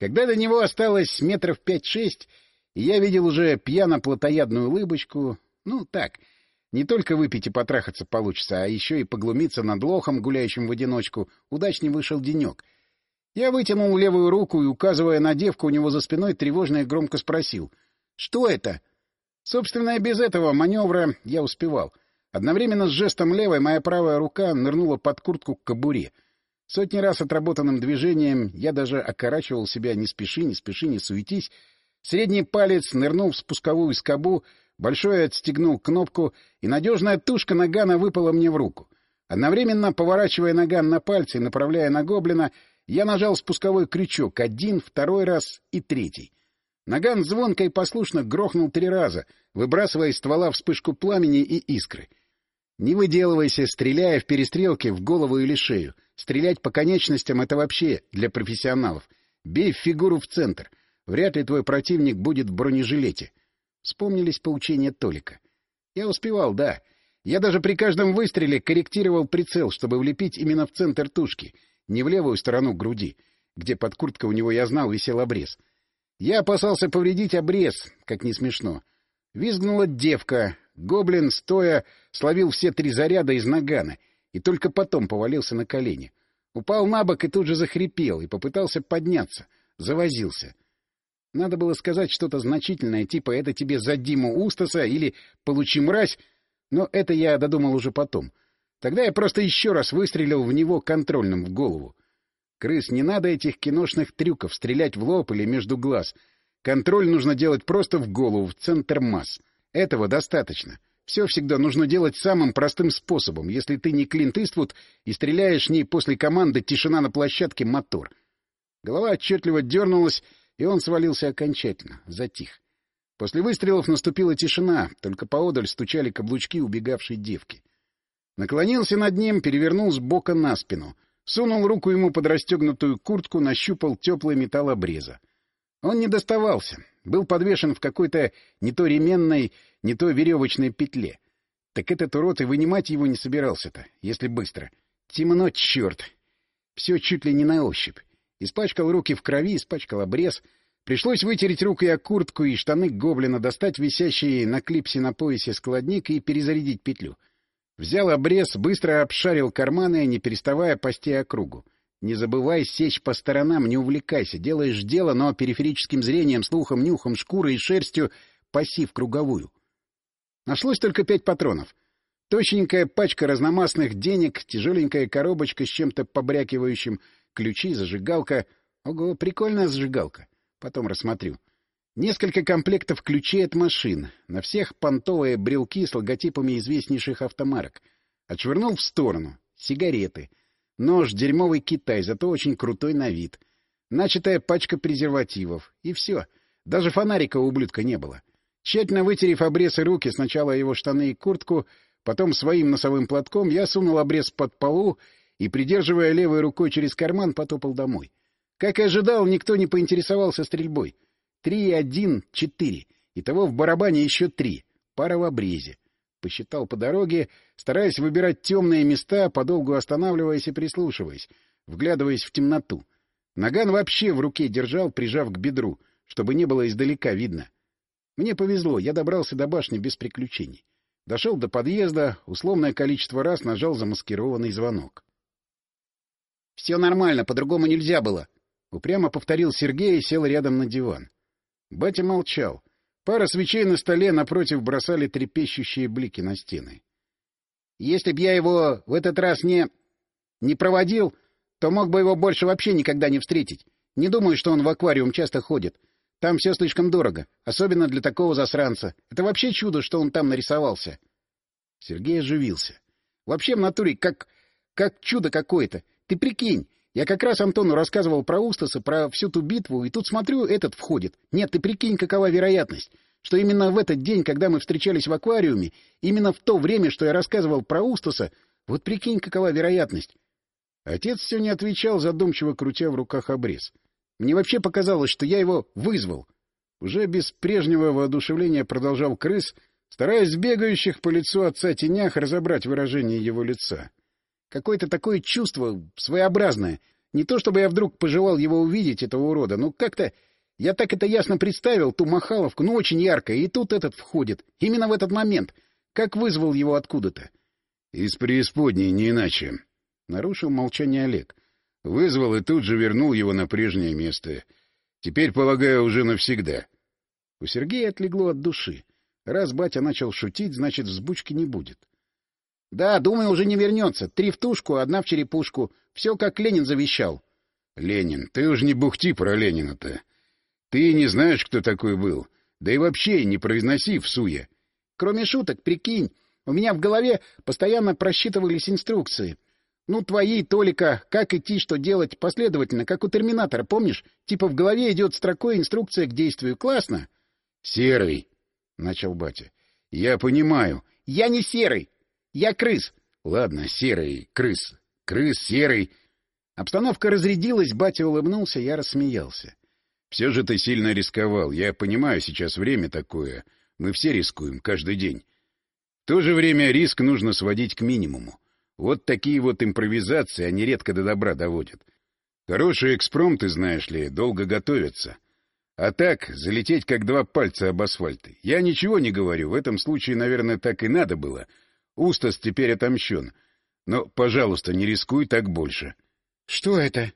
Когда до него осталось метров пять-шесть, я видел уже пьяно-плотоядную улыбочку, ну, так, не только выпить и потрахаться получится, а еще и поглумиться над лохом, гуляющим в одиночку, удачней вышел денек. Я вытянул левую руку и, указывая на девку у него за спиной, тревожно и громко спросил. — Что это? Собственно, и без этого маневра я успевал. Одновременно с жестом левой моя правая рука нырнула под куртку к кобуре. Сотни раз отработанным движением я даже окорачивал себя «не спеши, не спеши, не суетись». Средний палец нырнул в спусковую скобу, большой отстегнул кнопку, и надежная тушка нагана выпала мне в руку. Одновременно, поворачивая наган на пальцы и направляя на гоблина, я нажал спусковой крючок один, второй раз и третий. Наган звонко и послушно грохнул три раза, выбрасывая из ствола вспышку пламени и искры. Не выделывайся, стреляя в перестрелке в голову или шею. Стрелять по конечностям — это вообще для профессионалов. Бей фигуру в центр. Вряд ли твой противник будет в бронежилете. Вспомнились поучения Толика. Я успевал, да. Я даже при каждом выстреле корректировал прицел, чтобы влепить именно в центр тушки, не в левую сторону груди, где под курткой у него, я знал, висел обрез. Я опасался повредить обрез, как не смешно. Визгнула девка, Гоблин, стоя, словил все три заряда из нагана и только потом повалился на колени. Упал на бок и тут же захрипел, и попытался подняться. Завозился. Надо было сказать что-то значительное, типа «это тебе за Диму Устаса» или «получи мразь», но это я додумал уже потом. Тогда я просто еще раз выстрелил в него контрольным в голову. Крыс, не надо этих киношных трюков, стрелять в лоб или между глаз. Контроль нужно делать просто в голову, в центр масс. Этого достаточно. Все всегда нужно делать самым простым способом, если ты не Клинт Иствуд и стреляешь не после команды «Тишина на площадке. Мотор». Голова отчетливо дернулась, и он свалился окончательно, затих. После выстрелов наступила тишина, только поодаль стучали каблучки убегавшей девки. Наклонился над ним, перевернул с бока на спину, сунул руку ему под расстегнутую куртку, нащупал теплый металл обреза. Он не доставался, был подвешен в какой-то не то ременной, не то веревочной петле. Так этот урод и вынимать его не собирался-то, если быстро. Темно, черт! Все чуть ли не на ощупь. Испачкал руки в крови, испачкал обрез. Пришлось вытереть рукой о куртку и штаны гоблина, достать висящий на клипсе на поясе складник и перезарядить петлю. Взял обрез, быстро обшарил карманы, не переставая пасти округу. Не забывай сечь по сторонам, не увлекайся. Делаешь дело, но периферическим зрением, слухом, нюхом, шкурой и шерстью паси круговую. Нашлось только пять патронов. Точненькая пачка разномастных денег, тяжеленькая коробочка с чем-то побрякивающим, ключи, зажигалка. Ого, прикольная зажигалка. Потом рассмотрю. Несколько комплектов ключей от машин. На всех понтовые брелки с логотипами известнейших автомарок. Отшвырнул в сторону. Сигареты. Нож — дерьмовый Китай, зато очень крутой на вид. Начатая пачка презервативов. И все. Даже фонарика у ублюдка не было. Тщательно вытерев обрез и руки, сначала его штаны и куртку, потом своим носовым платком, я сунул обрез под полу и, придерживая левой рукой через карман, потопал домой. Как и ожидал, никто не поинтересовался стрельбой. Три, один, четыре. Итого в барабане еще три. Пара в обрезе. Посчитал по дороге, стараясь выбирать темные места, подолгу останавливаясь и прислушиваясь, вглядываясь в темноту. Наган вообще в руке держал, прижав к бедру, чтобы не было издалека видно. Мне повезло, я добрался до башни без приключений. Дошел до подъезда, условное количество раз нажал замаскированный звонок. — Все нормально, по-другому нельзя было, — упрямо повторил Сергей и сел рядом на диван. Батя молчал. Пара свечей на столе напротив бросали трепещущие блики на стены. Если б я его в этот раз не... не проводил, то мог бы его больше вообще никогда не встретить. Не думаю, что он в аквариум часто ходит. Там все слишком дорого, особенно для такого засранца. Это вообще чудо, что он там нарисовался. Сергей оживился. Вообще в натуре как... как чудо какое-то. Ты прикинь, я как раз Антону рассказывал про Устаса, про всю ту битву, и тут смотрю, этот входит. Нет, ты прикинь, какова вероятность, что именно в этот день, когда мы встречались в аквариуме, именно в то время, что я рассказывал про Устаса, вот прикинь, какова вероятность. Отец все не отвечал, задумчиво крутя в руках обрез. Мне вообще показалось, что я его вызвал. Уже без прежнего воодушевления продолжал крыс, стараясь бегающих по лицу отца тенях разобрать выражение его лица. Какое-то такое чувство своеобразное. Не то чтобы я вдруг пожелал его увидеть, этого урода, но как-то... Я так это ясно представил, ту Махаловку, ну, очень ярко, и тут этот входит. Именно в этот момент. Как вызвал его откуда-то? — Из преисподней, не иначе. Нарушил молчание Олег. Вызвал и тут же вернул его на прежнее место. Теперь, полагаю, уже навсегда. У Сергея отлегло от души. Раз батя начал шутить, значит, взбучки не будет. — Да, думаю, уже не вернется. Три в тушку, одна в черепушку. Все, как Ленин завещал. — Ленин, ты уж не бухти про Ленина-то. Ты не знаешь, кто такой был. Да и вообще не произноси в суе. Кроме шуток, прикинь, у меня в голове постоянно просчитывались инструкции. Ну, твои, Толика, как идти, что делать, последовательно, как у Терминатора, помнишь? Типа в голове идет строкой инструкция к действию. Классно? — Серый, — начал батя. — Я понимаю. — Я не серый. Я крыс. — Ладно, серый, крыс. Крыс, серый. Обстановка разрядилась, батя улыбнулся, я рассмеялся. — Все же ты сильно рисковал. Я понимаю, сейчас время такое. Мы все рискуем, каждый день. В то же время риск нужно сводить к минимуму. Вот такие вот импровизации они редко до добра доводят. Хорошие экспромты, знаешь ли, долго готовятся. А так, залететь как два пальца об асфальт. Я ничего не говорю, в этом случае, наверное, так и надо было. Устас теперь отомщен. Но, пожалуйста, не рискуй так больше. — Что это?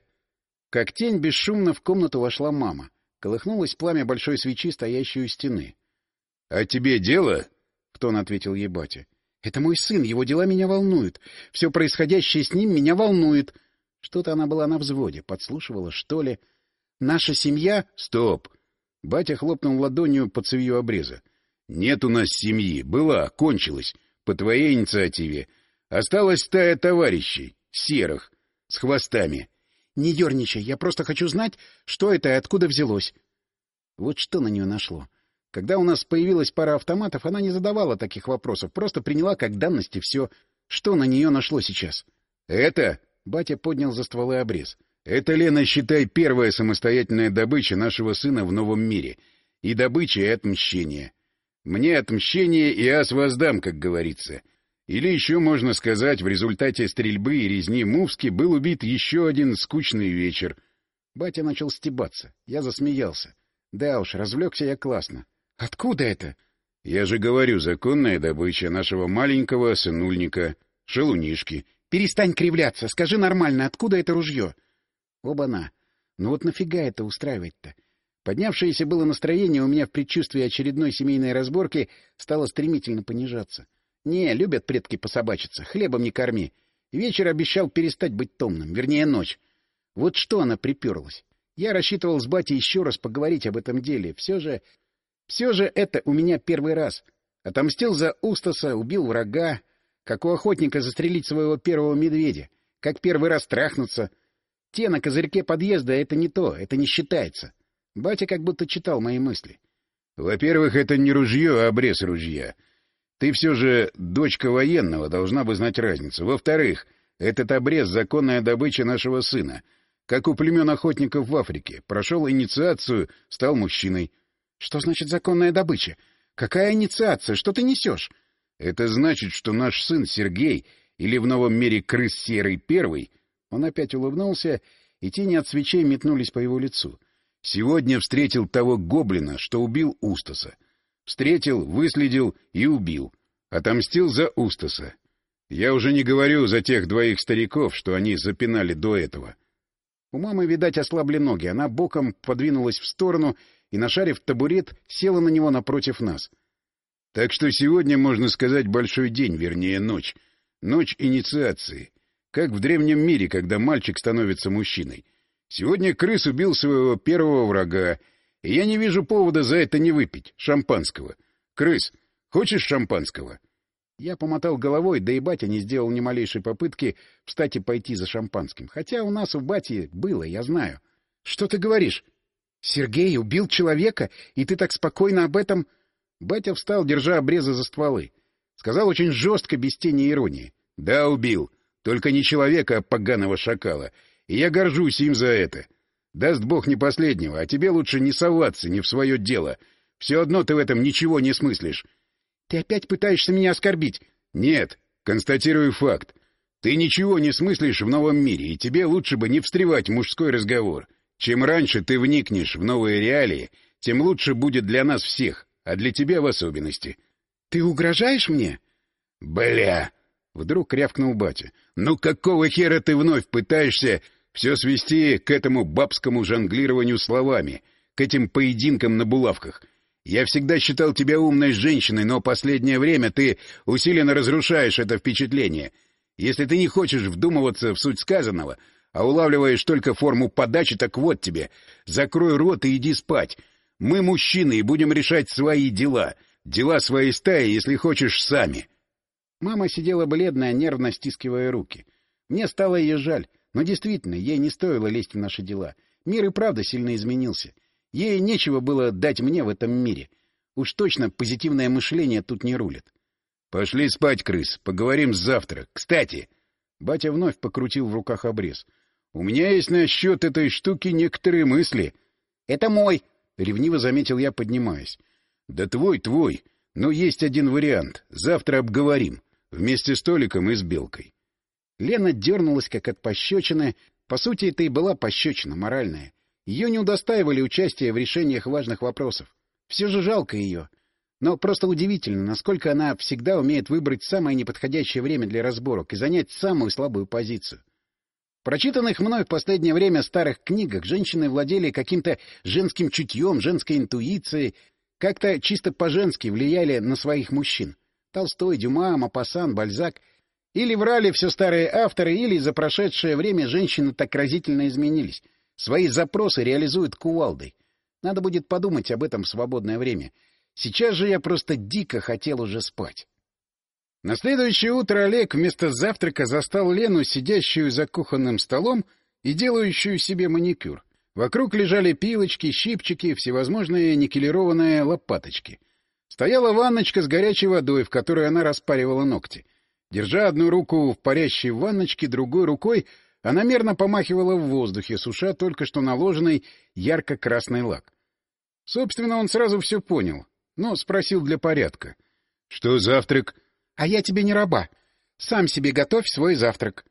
Как тень бесшумно в комнату вошла мама. Колыхнулось пламя большой свечи, стоящей у стены. — А тебе дело? — в тон ответил ей батя. Это мой сын, его дела меня волнуют. Все происходящее с ним меня волнует. Что-то она была на взводе, подслушивала, что ли. Наша семья... Стоп! Батя хлопнул ладонью по цевью обреза. Нет у нас семьи. Была, кончилась. По твоей инициативе. Осталась стая товарищей. Серых. С хвостами. Не ерничай, я просто хочу знать, что это и откуда взялось. Вот что на нее нашло. Когда у нас появилась пара автоматов, она не задавала таких вопросов, просто приняла как данность и все. Что на нее нашло сейчас? — Это... — батя поднял за стволы обрез. — Это, Лена, считай, первая самостоятельная добыча нашего сына в новом мире. И добыча, и отмщение. Мне отмщение и ас воздам, как говорится. Или еще можно сказать, в результате стрельбы и резни Мувски был убит еще один скучный вечер. Батя начал стебаться. Я засмеялся. Да уж, развлекся я классно. Откуда это? Я же говорю, законная добыча нашего маленького сынульника, шелунишки. Перестань кривляться, скажи нормально, откуда это ружье? Оба-на. Ну вот нафига это устраивать-то? Поднявшееся было настроение у меня в предчувствии очередной семейной разборки стало стремительно понижаться. Не, любят предки пособачиться, хлебом не корми. Вечер обещал перестать быть томным, вернее, ночь. Вот что она приперлась. Я рассчитывал с батей еще раз поговорить об этом деле. Все же все же это у меня первый раз. Отомстил за Устаса, убил врага, как у охотника застрелить своего первого медведя, как первый раз трахнуться. Те на козырьке подъезда — это не то, это не считается. Батя как будто читал мои мысли. — Во-первых, это не ружье, а обрез ружья. Ты все же дочка военного, должна бы знать разницу. Во-вторых, этот обрез — законная добыча нашего сына. Как у племен охотников в Африке. Прошел инициацию, стал мужчиной. Что значит законная добыча? Какая инициация? Что ты несешь? Это значит, что наш сын Сергей, или в новом мире крыс Серый Первый, он опять улыбнулся, и тени от свечей метнулись по его лицу. Сегодня встретил того гоблина, что убил Устаса. Встретил, выследил и убил. Отомстил за Устаса. Я уже не говорю за тех двоих стариков, что они запинали до этого. У мамы, видать, ослабли ноги. Она боком подвинулась в сторону и, нашарив табурет, села на него напротив нас. Так что сегодня, можно сказать, большой день, вернее, ночь. Ночь инициации. Как в древнем мире, когда мальчик становится мужчиной. Сегодня крыс убил своего первого врага, и я не вижу повода за это не выпить шампанского. Крыс, хочешь шампанского? Я помотал головой, да и батя не сделал ни малейшей попытки встать и пойти за шампанским. Хотя у нас у бати было, я знаю. — Что ты говоришь? Сергей убил человека, и ты так спокойно об этом... Батя встал, держа обрезы за стволы. Сказал очень жестко, без тени иронии. — Да, убил. Только не человека, а поганого шакала. И я горжусь им за это. Даст бог не последнего, а тебе лучше не соваться, не в свое дело. Все одно ты в этом ничего не смыслишь. — Ты опять пытаешься меня оскорбить? — Нет, констатирую факт. Ты ничего не смыслишь в новом мире, и тебе лучше бы не встревать в мужской разговор. Чем раньше ты вникнешь в новые реалии, тем лучше будет для нас всех, а для тебя в особенности. — Ты угрожаешь мне? — Бля! — вдруг рявкнул батя. — Ну какого хера ты вновь пытаешься все свести к этому бабскому жонглированию словами, к этим поединкам на булавках? Я всегда считал тебя умной женщиной, но последнее время ты усиленно разрушаешь это впечатление — если ты не хочешь вдумываться в суть сказанного, а улавливаешь только форму подачи, так вот тебе. Закрой рот и иди спать. Мы мужчины и будем решать свои дела. Дела своей стаи, если хочешь, сами. Мама сидела бледная, нервно стискивая руки. Мне стало ее жаль, но действительно, ей не стоило лезть в наши дела. Мир и правда сильно изменился. Ей нечего было дать мне в этом мире. Уж точно позитивное мышление тут не рулит. Пошли спать, крыс, поговорим завтра. Кстати, батя вновь покрутил в руках обрез. У меня есть насчет этой штуки некоторые мысли. Это мой, ревниво заметил я, поднимаясь. Да твой, твой. Но есть один вариант. Завтра обговорим. Вместе с Толиком и с Белкой. Лена дернулась, как от пощечины. По сути, это и была пощечина моральная. Ее не удостаивали участия в решениях важных вопросов. Все же жалко ее. Но просто удивительно, насколько она всегда умеет выбрать самое неподходящее время для разборок и занять самую слабую позицию. Прочитанных мной в последнее время старых книгах женщины владели каким-то женским чутьем, женской интуицией, как-то чисто по-женски влияли на своих мужчин. Толстой, Дюма, Мапасан, Бальзак. Или врали все старые авторы, или за прошедшее время женщины так разительно изменились. Свои запросы реализуют кувалдой. Надо будет подумать об этом в свободное время — Сейчас же я просто дико хотел уже спать. На следующее утро Олег вместо завтрака застал Лену, сидящую за кухонным столом и делающую себе маникюр. Вокруг лежали пилочки, щипчики, всевозможные никелированные лопаточки. Стояла ванночка с горячей водой, в которой она распаривала ногти. Держа одну руку в парящей ванночке, другой рукой она мерно помахивала в воздухе, суша только что наложенный ярко-красный лак. Собственно, он сразу все понял но спросил для порядка. — Что завтрак? — А я тебе не раба. Сам себе готовь свой завтрак.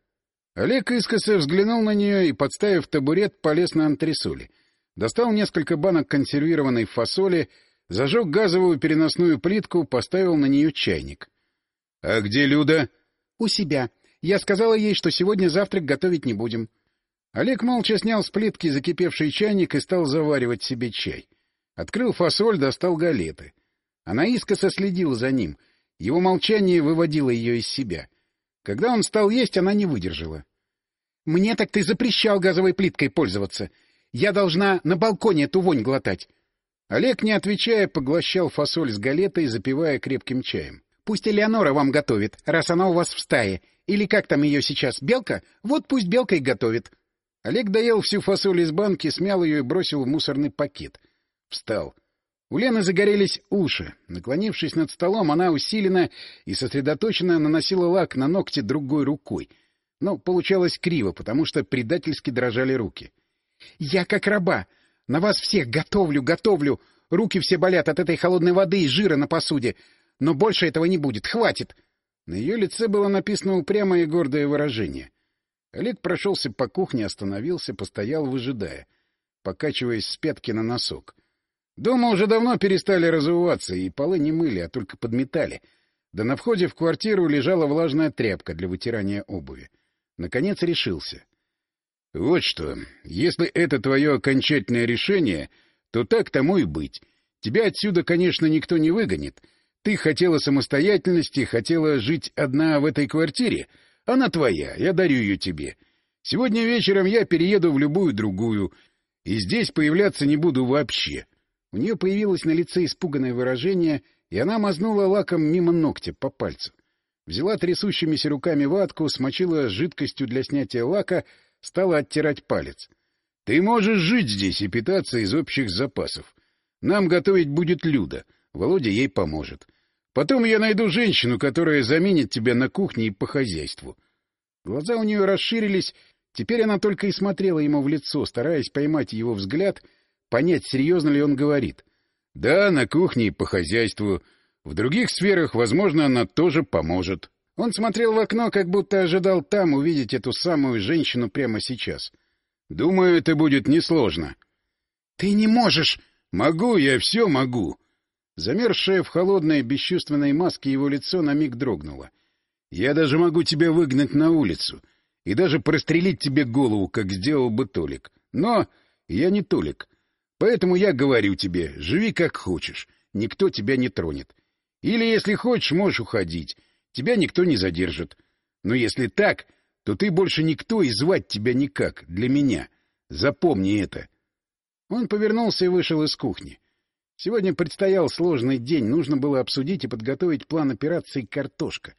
Олег искоса взглянул на нее и, подставив табурет, полез на антресоли. Достал несколько банок консервированной фасоли, зажег газовую переносную плитку, поставил на нее чайник. — А где Люда? — У себя. Я сказала ей, что сегодня завтрак готовить не будем. Олег молча снял с плитки закипевший чайник и стал заваривать себе чай. Открыл фасоль, достал галеты. Она искоса следила за ним. Его молчание выводило ее из себя. Когда он стал есть, она не выдержала. — Мне так ты запрещал газовой плиткой пользоваться. Я должна на балконе эту вонь глотать. Олег, не отвечая, поглощал фасоль с галетой, запивая крепким чаем. — Пусть Элеонора вам готовит, раз она у вас в стае. Или как там ее сейчас, белка? Вот пусть белка и готовит. Олег доел всю фасоль из банки, смял ее и бросил в мусорный пакет — Встал. У Лены загорелись уши. Наклонившись над столом, она усиленно и сосредоточенно наносила лак на ногти другой рукой. Но получалось криво, потому что предательски дрожали руки. — Я как раба. На вас всех готовлю, готовлю. Руки все болят от этой холодной воды и жира на посуде. Но больше этого не будет. Хватит. На ее лице было написано упрямое и гордое выражение. Олег прошелся по кухне, остановился, постоял, выжидая, покачиваясь с пятки на носок. Дома уже давно перестали разуваться, и полы не мыли, а только подметали. Да на входе в квартиру лежала влажная тряпка для вытирания обуви. Наконец решился. — Вот что, если это твое окончательное решение, то так тому и быть. Тебя отсюда, конечно, никто не выгонит. Ты хотела самостоятельности, хотела жить одна в этой квартире. Она твоя, я дарю ее тебе. Сегодня вечером я перееду в любую другую, и здесь появляться не буду вообще. — у нее появилось на лице испуганное выражение, и она мазнула лаком мимо ногтя по пальцу. Взяла трясущимися руками ватку, смочила жидкостью для снятия лака, стала оттирать палец. — Ты можешь жить здесь и питаться из общих запасов. Нам готовить будет Люда. Володя ей поможет. Потом я найду женщину, которая заменит тебя на кухне и по хозяйству. Глаза у нее расширились, теперь она только и смотрела ему в лицо, стараясь поймать его взгляд — понять, серьезно ли он говорит. Да, на кухне и по хозяйству. В других сферах, возможно, она тоже поможет. Он смотрел в окно, как будто ожидал там увидеть эту самую женщину прямо сейчас. — Думаю, это будет несложно. — Ты не можешь! — Могу, я все могу. Замерзшее в холодной бесчувственной маске его лицо на миг дрогнуло. — Я даже могу тебя выгнать на улицу и даже прострелить тебе голову, как сделал бы Толик. Но я не Толик. Поэтому я говорю тебе, живи как хочешь, никто тебя не тронет. Или, если хочешь, можешь уходить. Тебя никто не задержит. Но если так, то ты больше никто и звать тебя никак, для меня. Запомни это. Он повернулся и вышел из кухни. Сегодня предстоял сложный день, нужно было обсудить и подготовить план операции «Картошка»,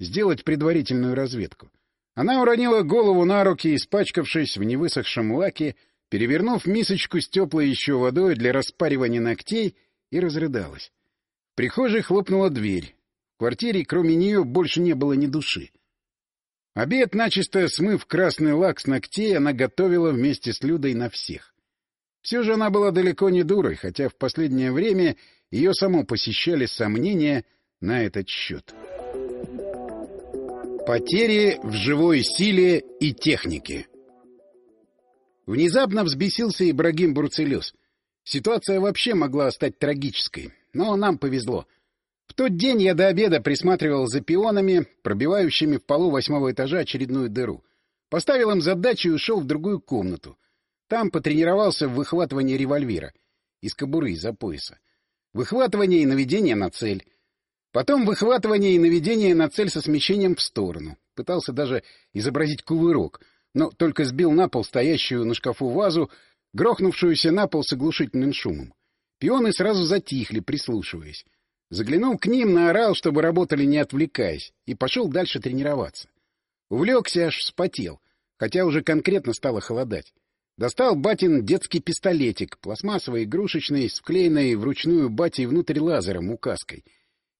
сделать предварительную разведку. Она уронила голову на руки, испачкавшись в невысохшем лаке, перевернув мисочку с теплой еще водой для распаривания ногтей, и разрыдалась. В прихожей хлопнула дверь. В квартире, кроме нее, больше не было ни души. Обед, начисто смыв красный лак с ногтей, она готовила вместе с Людой на всех. Все же она была далеко не дурой, хотя в последнее время ее само посещали сомнения на этот счет. Потери в живой силе и технике Внезапно взбесился Ибрагим Бурцелюс. Ситуация вообще могла стать трагической, но нам повезло — в тот день я до обеда присматривал за пионами, пробивающими в полу восьмого этажа очередную дыру. Поставил им задачу и ушел в другую комнату. Там потренировался в выхватывании револьвера из кобуры, из-за пояса. Выхватывание и наведение на цель. Потом выхватывание и наведение на цель со смещением в сторону. Пытался даже изобразить кувырок, но только сбил на пол стоящую на шкафу вазу, грохнувшуюся на пол с оглушительным шумом. Пионы сразу затихли, прислушиваясь. Заглянул к ним, наорал, чтобы работали не отвлекаясь, и пошел дальше тренироваться. Увлекся, аж вспотел, хотя уже конкретно стало холодать. Достал батин детский пистолетик, пластмассовый, игрушечный, с вклеенной вручную батей внутрь лазером указкой.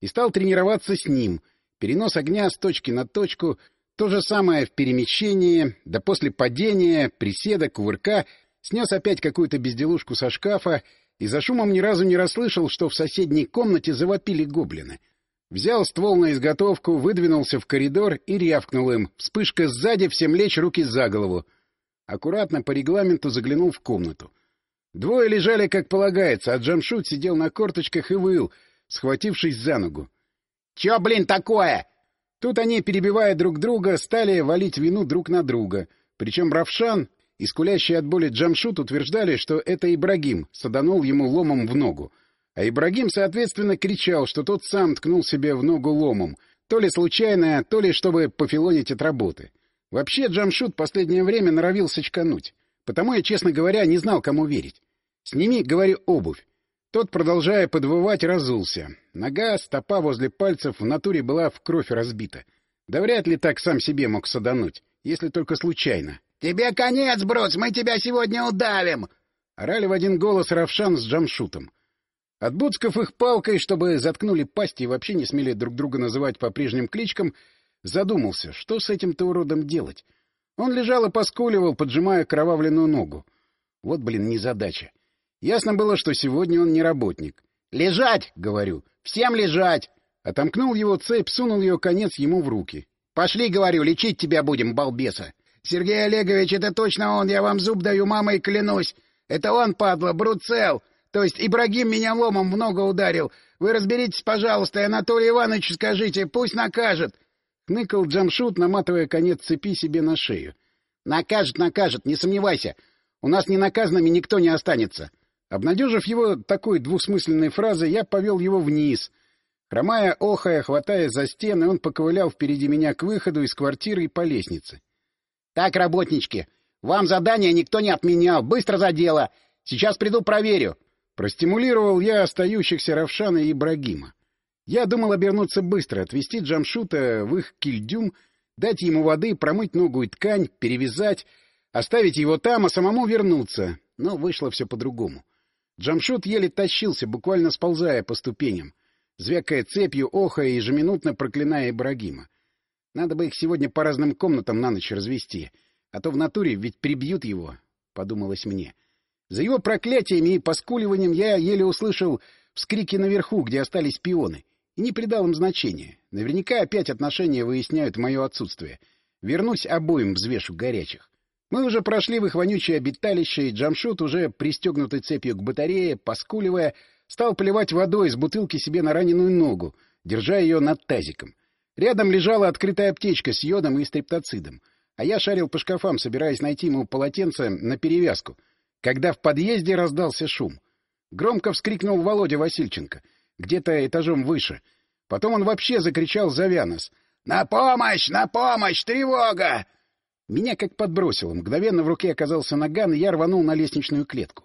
И стал тренироваться с ним. Перенос огня с точки на точку, то же самое в перемещении, да после падения, приседа, кувырка, снес опять какую-то безделушку со шкафа и за шумом ни разу не расслышал, что в соседней комнате завопили гоблины. Взял ствол на изготовку, выдвинулся в коридор и рявкнул им. Вспышка сзади, всем лечь руки за голову. Аккуратно по регламенту заглянул в комнату. Двое лежали, как полагается, а Джамшут сидел на корточках и выл, схватившись за ногу. — Чё, блин, такое? Тут они, перебивая друг друга, стали валить вину друг на друга. Причем Равшан и скулящие от боли Джамшут утверждали, что это Ибрагим саданул ему ломом в ногу. А Ибрагим, соответственно, кричал, что тот сам ткнул себе в ногу ломом, то ли случайно, то ли чтобы пофилонить от работы. Вообще Джамшут последнее время норовил сочкануть. Потому я, честно говоря, не знал, кому верить. «Сними, — говорю, — обувь». Тот, продолжая подвывать, разулся. Нога, стопа возле пальцев в натуре была в кровь разбита. Да вряд ли так сам себе мог садануть, если только случайно. «Тебе конец, Брус, мы тебя сегодня удавим!» Орали в один голос Равшан с Джамшутом. От Буцков их палкой, чтобы заткнули пасти и вообще не смели друг друга называть по прежним кличкам, задумался, что с этим-то уродом делать. Он лежал и поскуливал, поджимая кровавленную ногу. Вот, блин, незадача. Ясно было, что сегодня он не работник. «Лежать!» — говорю. «Всем лежать!» Отомкнул его цепь, сунул ее конец ему в руки. «Пошли, — говорю, — лечить тебя будем, балбеса!» Сергей Олегович, это точно он, я вам зуб даю, мамой клянусь. Это он, падла, Бруцел. То есть Ибрагим меня ломом в ногу ударил. Вы разберитесь, пожалуйста, и Анатолию Ивановичу скажите, пусть накажет. Хныкал Джамшут, наматывая конец цепи себе на шею. Накажет, накажет, не сомневайся. У нас ненаказанными никто не останется. Обнадежив его такой двусмысленной фразой, я повел его вниз. Хромая, охая, хватаясь за стены, он поковылял впереди меня к выходу из квартиры и по лестнице. Так, работнички, вам задание никто не отменял. Быстро за дело. Сейчас приду проверю. Простимулировал я остающихся Равшана и Ибрагима. Я думал обернуться быстро, отвезти Джамшута в их кильдюм, дать ему воды, промыть ногу и ткань, перевязать, оставить его там, а самому вернуться. Но вышло все по-другому. Джамшут еле тащился, буквально сползая по ступеням, звякая цепью, охая и ежеминутно проклиная Ибрагима. Надо бы их сегодня по разным комнатам на ночь развести, а то в натуре ведь прибьют его, — подумалось мне. За его проклятиями и поскуливанием я еле услышал вскрики наверху, где остались пионы, и не придал им значения. Наверняка опять отношения выясняют мое отсутствие. Вернусь обоим взвешу горячих. Мы уже прошли в их вонючее обиталище, и Джамшут, уже пристегнутый цепью к батарее, поскуливая, стал поливать водой из бутылки себе на раненую ногу, держа ее над тазиком. Рядом лежала открытая аптечка с йодом и стриптоцидом, а я шарил по шкафам, собираясь найти ему полотенце на перевязку, когда в подъезде раздался шум. Громко вскрикнул Володя Васильченко, где-то этажом выше. Потом он вообще закричал Завянос. «На помощь! На помощь! Тревога!» Меня как подбросило. Мгновенно в руке оказался наган, и я рванул на лестничную клетку.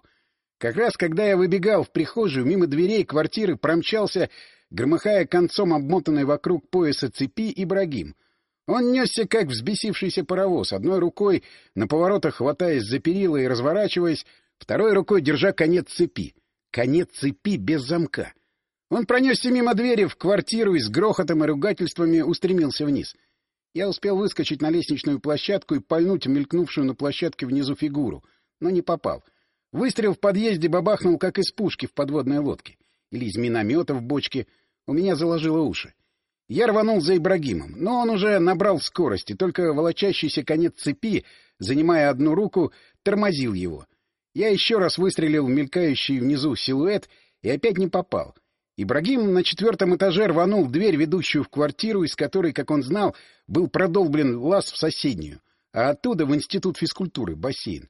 Как раз когда я выбегал в прихожую, мимо дверей квартиры промчался, громыхая концом обмотанной вокруг пояса цепи, Ибрагим. Он несся, как взбесившийся паровоз, одной рукой на поворотах хватаясь за перила и разворачиваясь, второй рукой держа конец цепи. Конец цепи без замка. Он пронесся мимо двери в квартиру и с грохотом и ругательствами устремился вниз — я успел выскочить на лестничную площадку и пальнуть мелькнувшую на площадке внизу фигуру, но не попал. Выстрел в подъезде бабахнул, как из пушки в подводной лодке. Или из миномета в бочке. У меня заложило уши. Я рванул за Ибрагимом, но он уже набрал скорости, только волочащийся конец цепи, занимая одну руку, тормозил его. Я еще раз выстрелил в мелькающий внизу силуэт и опять не попал. Ибрагим на четвертом этаже рванул дверь, ведущую в квартиру, из которой, как он знал, был продолблен лаз в соседнюю, а оттуда в институт физкультуры, бассейн.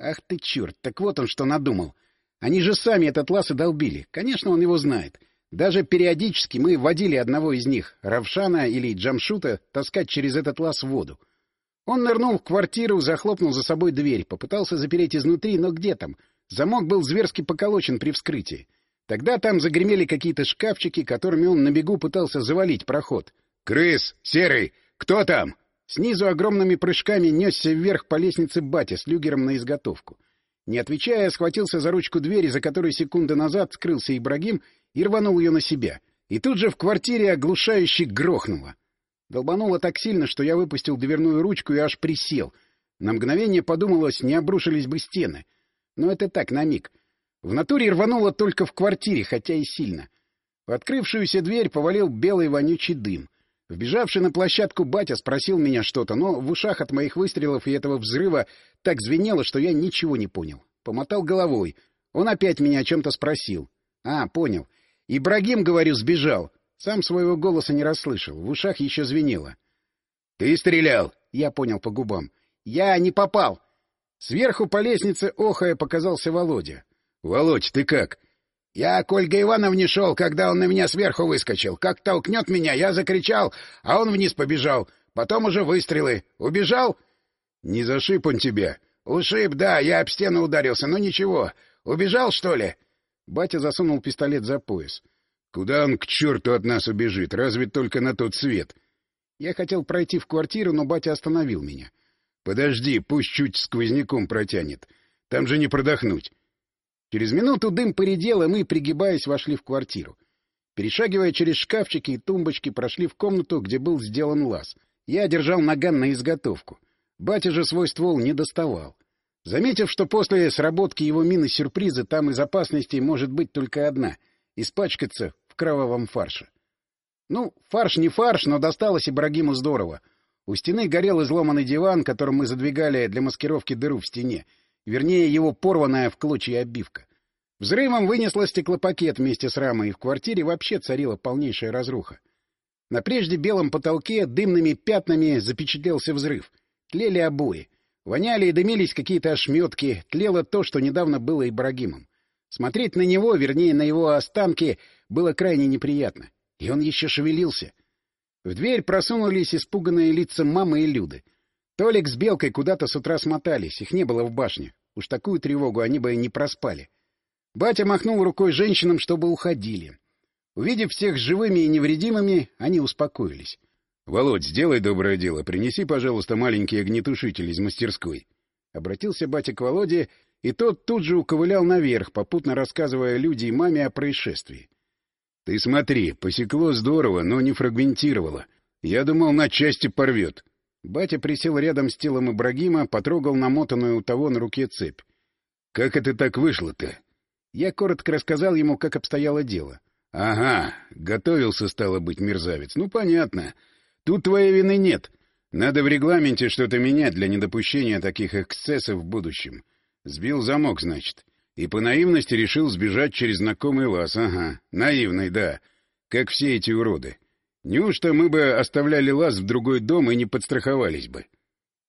Ах ты черт, так вот он что надумал. Они же сами этот лаз и долбили. Конечно, он его знает. Даже периодически мы водили одного из них, Равшана или Джамшута, таскать через этот лаз воду. Он нырнул в квартиру, захлопнул за собой дверь, попытался запереть изнутри, но где там? Замок был зверски поколочен при вскрытии. Тогда там загремели какие-то шкафчики, которыми он на бегу пытался завалить проход. «Крыс! Серый! Кто там?» Снизу огромными прыжками несся вверх по лестнице батя с люгером на изготовку. Не отвечая, схватился за ручку двери, за которой секунды назад скрылся Ибрагим, и рванул ее на себя. И тут же в квартире оглушающе грохнуло. Долбануло так сильно, что я выпустил дверную ручку и аж присел. На мгновение подумалось, не обрушились бы стены. Но это так, на миг. В натуре рвануло только в квартире, хотя и сильно. В открывшуюся дверь повалил белый вонючий дым. Вбежавший на площадку батя спросил меня что-то, но в ушах от моих выстрелов и этого взрыва так звенело, что я ничего не понял. Помотал головой. Он опять меня о чем-то спросил. А, понял. Ибрагим, говорю, сбежал. Сам своего голоса не расслышал. В ушах еще звенело. — Ты стрелял? — я понял по губам. — Я не попал. Сверху по лестнице охая показался Володя. — Володь, ты как? — Я к Ольге Ивановне шел, когда он на меня сверху выскочил. Как толкнет меня, я закричал, а он вниз побежал. Потом уже выстрелы. Убежал? — Не зашиб он тебя? — Ушиб, да, я об стену ударился, но ничего. Убежал, что ли? Батя засунул пистолет за пояс. — Куда он к черту от нас убежит? Разве только на тот свет? Я хотел пройти в квартиру, но батя остановил меня. — Подожди, пусть чуть сквозняком протянет. Там же не продохнуть. Через минуту дым поредел, и мы, пригибаясь, вошли в квартиру. Перешагивая через шкафчики и тумбочки, прошли в комнату, где был сделан лаз. Я держал наган на изготовку. Батя же свой ствол не доставал. Заметив, что после сработки его мины-сюрприза там из опасностей может быть только одна — испачкаться в кровавом фарше. Ну, фарш не фарш, но досталось Ибрагиму здорово. У стены горел изломанный диван, которым мы задвигали для маскировки дыру в стене, Вернее, его порванная в клочья обивка. Взрывом вынесло стеклопакет вместе с рамой, и в квартире вообще царила полнейшая разруха. На прежде белом потолке дымными пятнами запечатлелся взрыв. Тлели обои. Воняли и дымились какие-то ошметки, тлело то, что недавно было Ибрагимом. Смотреть на него, вернее, на его останки, было крайне неприятно. И он еще шевелился. В дверь просунулись испуганные лица мамы и Люды. Толик с Белкой куда-то с утра смотались, их не было в башне. Уж такую тревогу они бы не проспали. Батя махнул рукой женщинам, чтобы уходили. Увидев всех живыми и невредимыми, они успокоились. — Володь, сделай доброе дело, принеси, пожалуйста, маленький огнетушитель из мастерской. Обратился батя к Володе, и тот тут же уковылял наверх, попутно рассказывая Люде и маме о происшествии. — Ты смотри, посекло здорово, но не фрагментировало. Я думал, на части порвет. Батя присел рядом с телом Ибрагима, потрогал намотанную у того на руке цепь. — Как это так вышло-то? Я коротко рассказал ему, как обстояло дело. Ага, готовился, стало быть, мерзавец. Ну, понятно. Тут твоей вины нет. Надо в регламенте что-то менять для недопущения таких эксцессов в будущем. Сбил замок, значит. И по наивности решил сбежать через знакомый лаз. Ага, наивный, да. Как все эти уроды. Неужто мы бы оставляли лаз в другой дом и не подстраховались бы?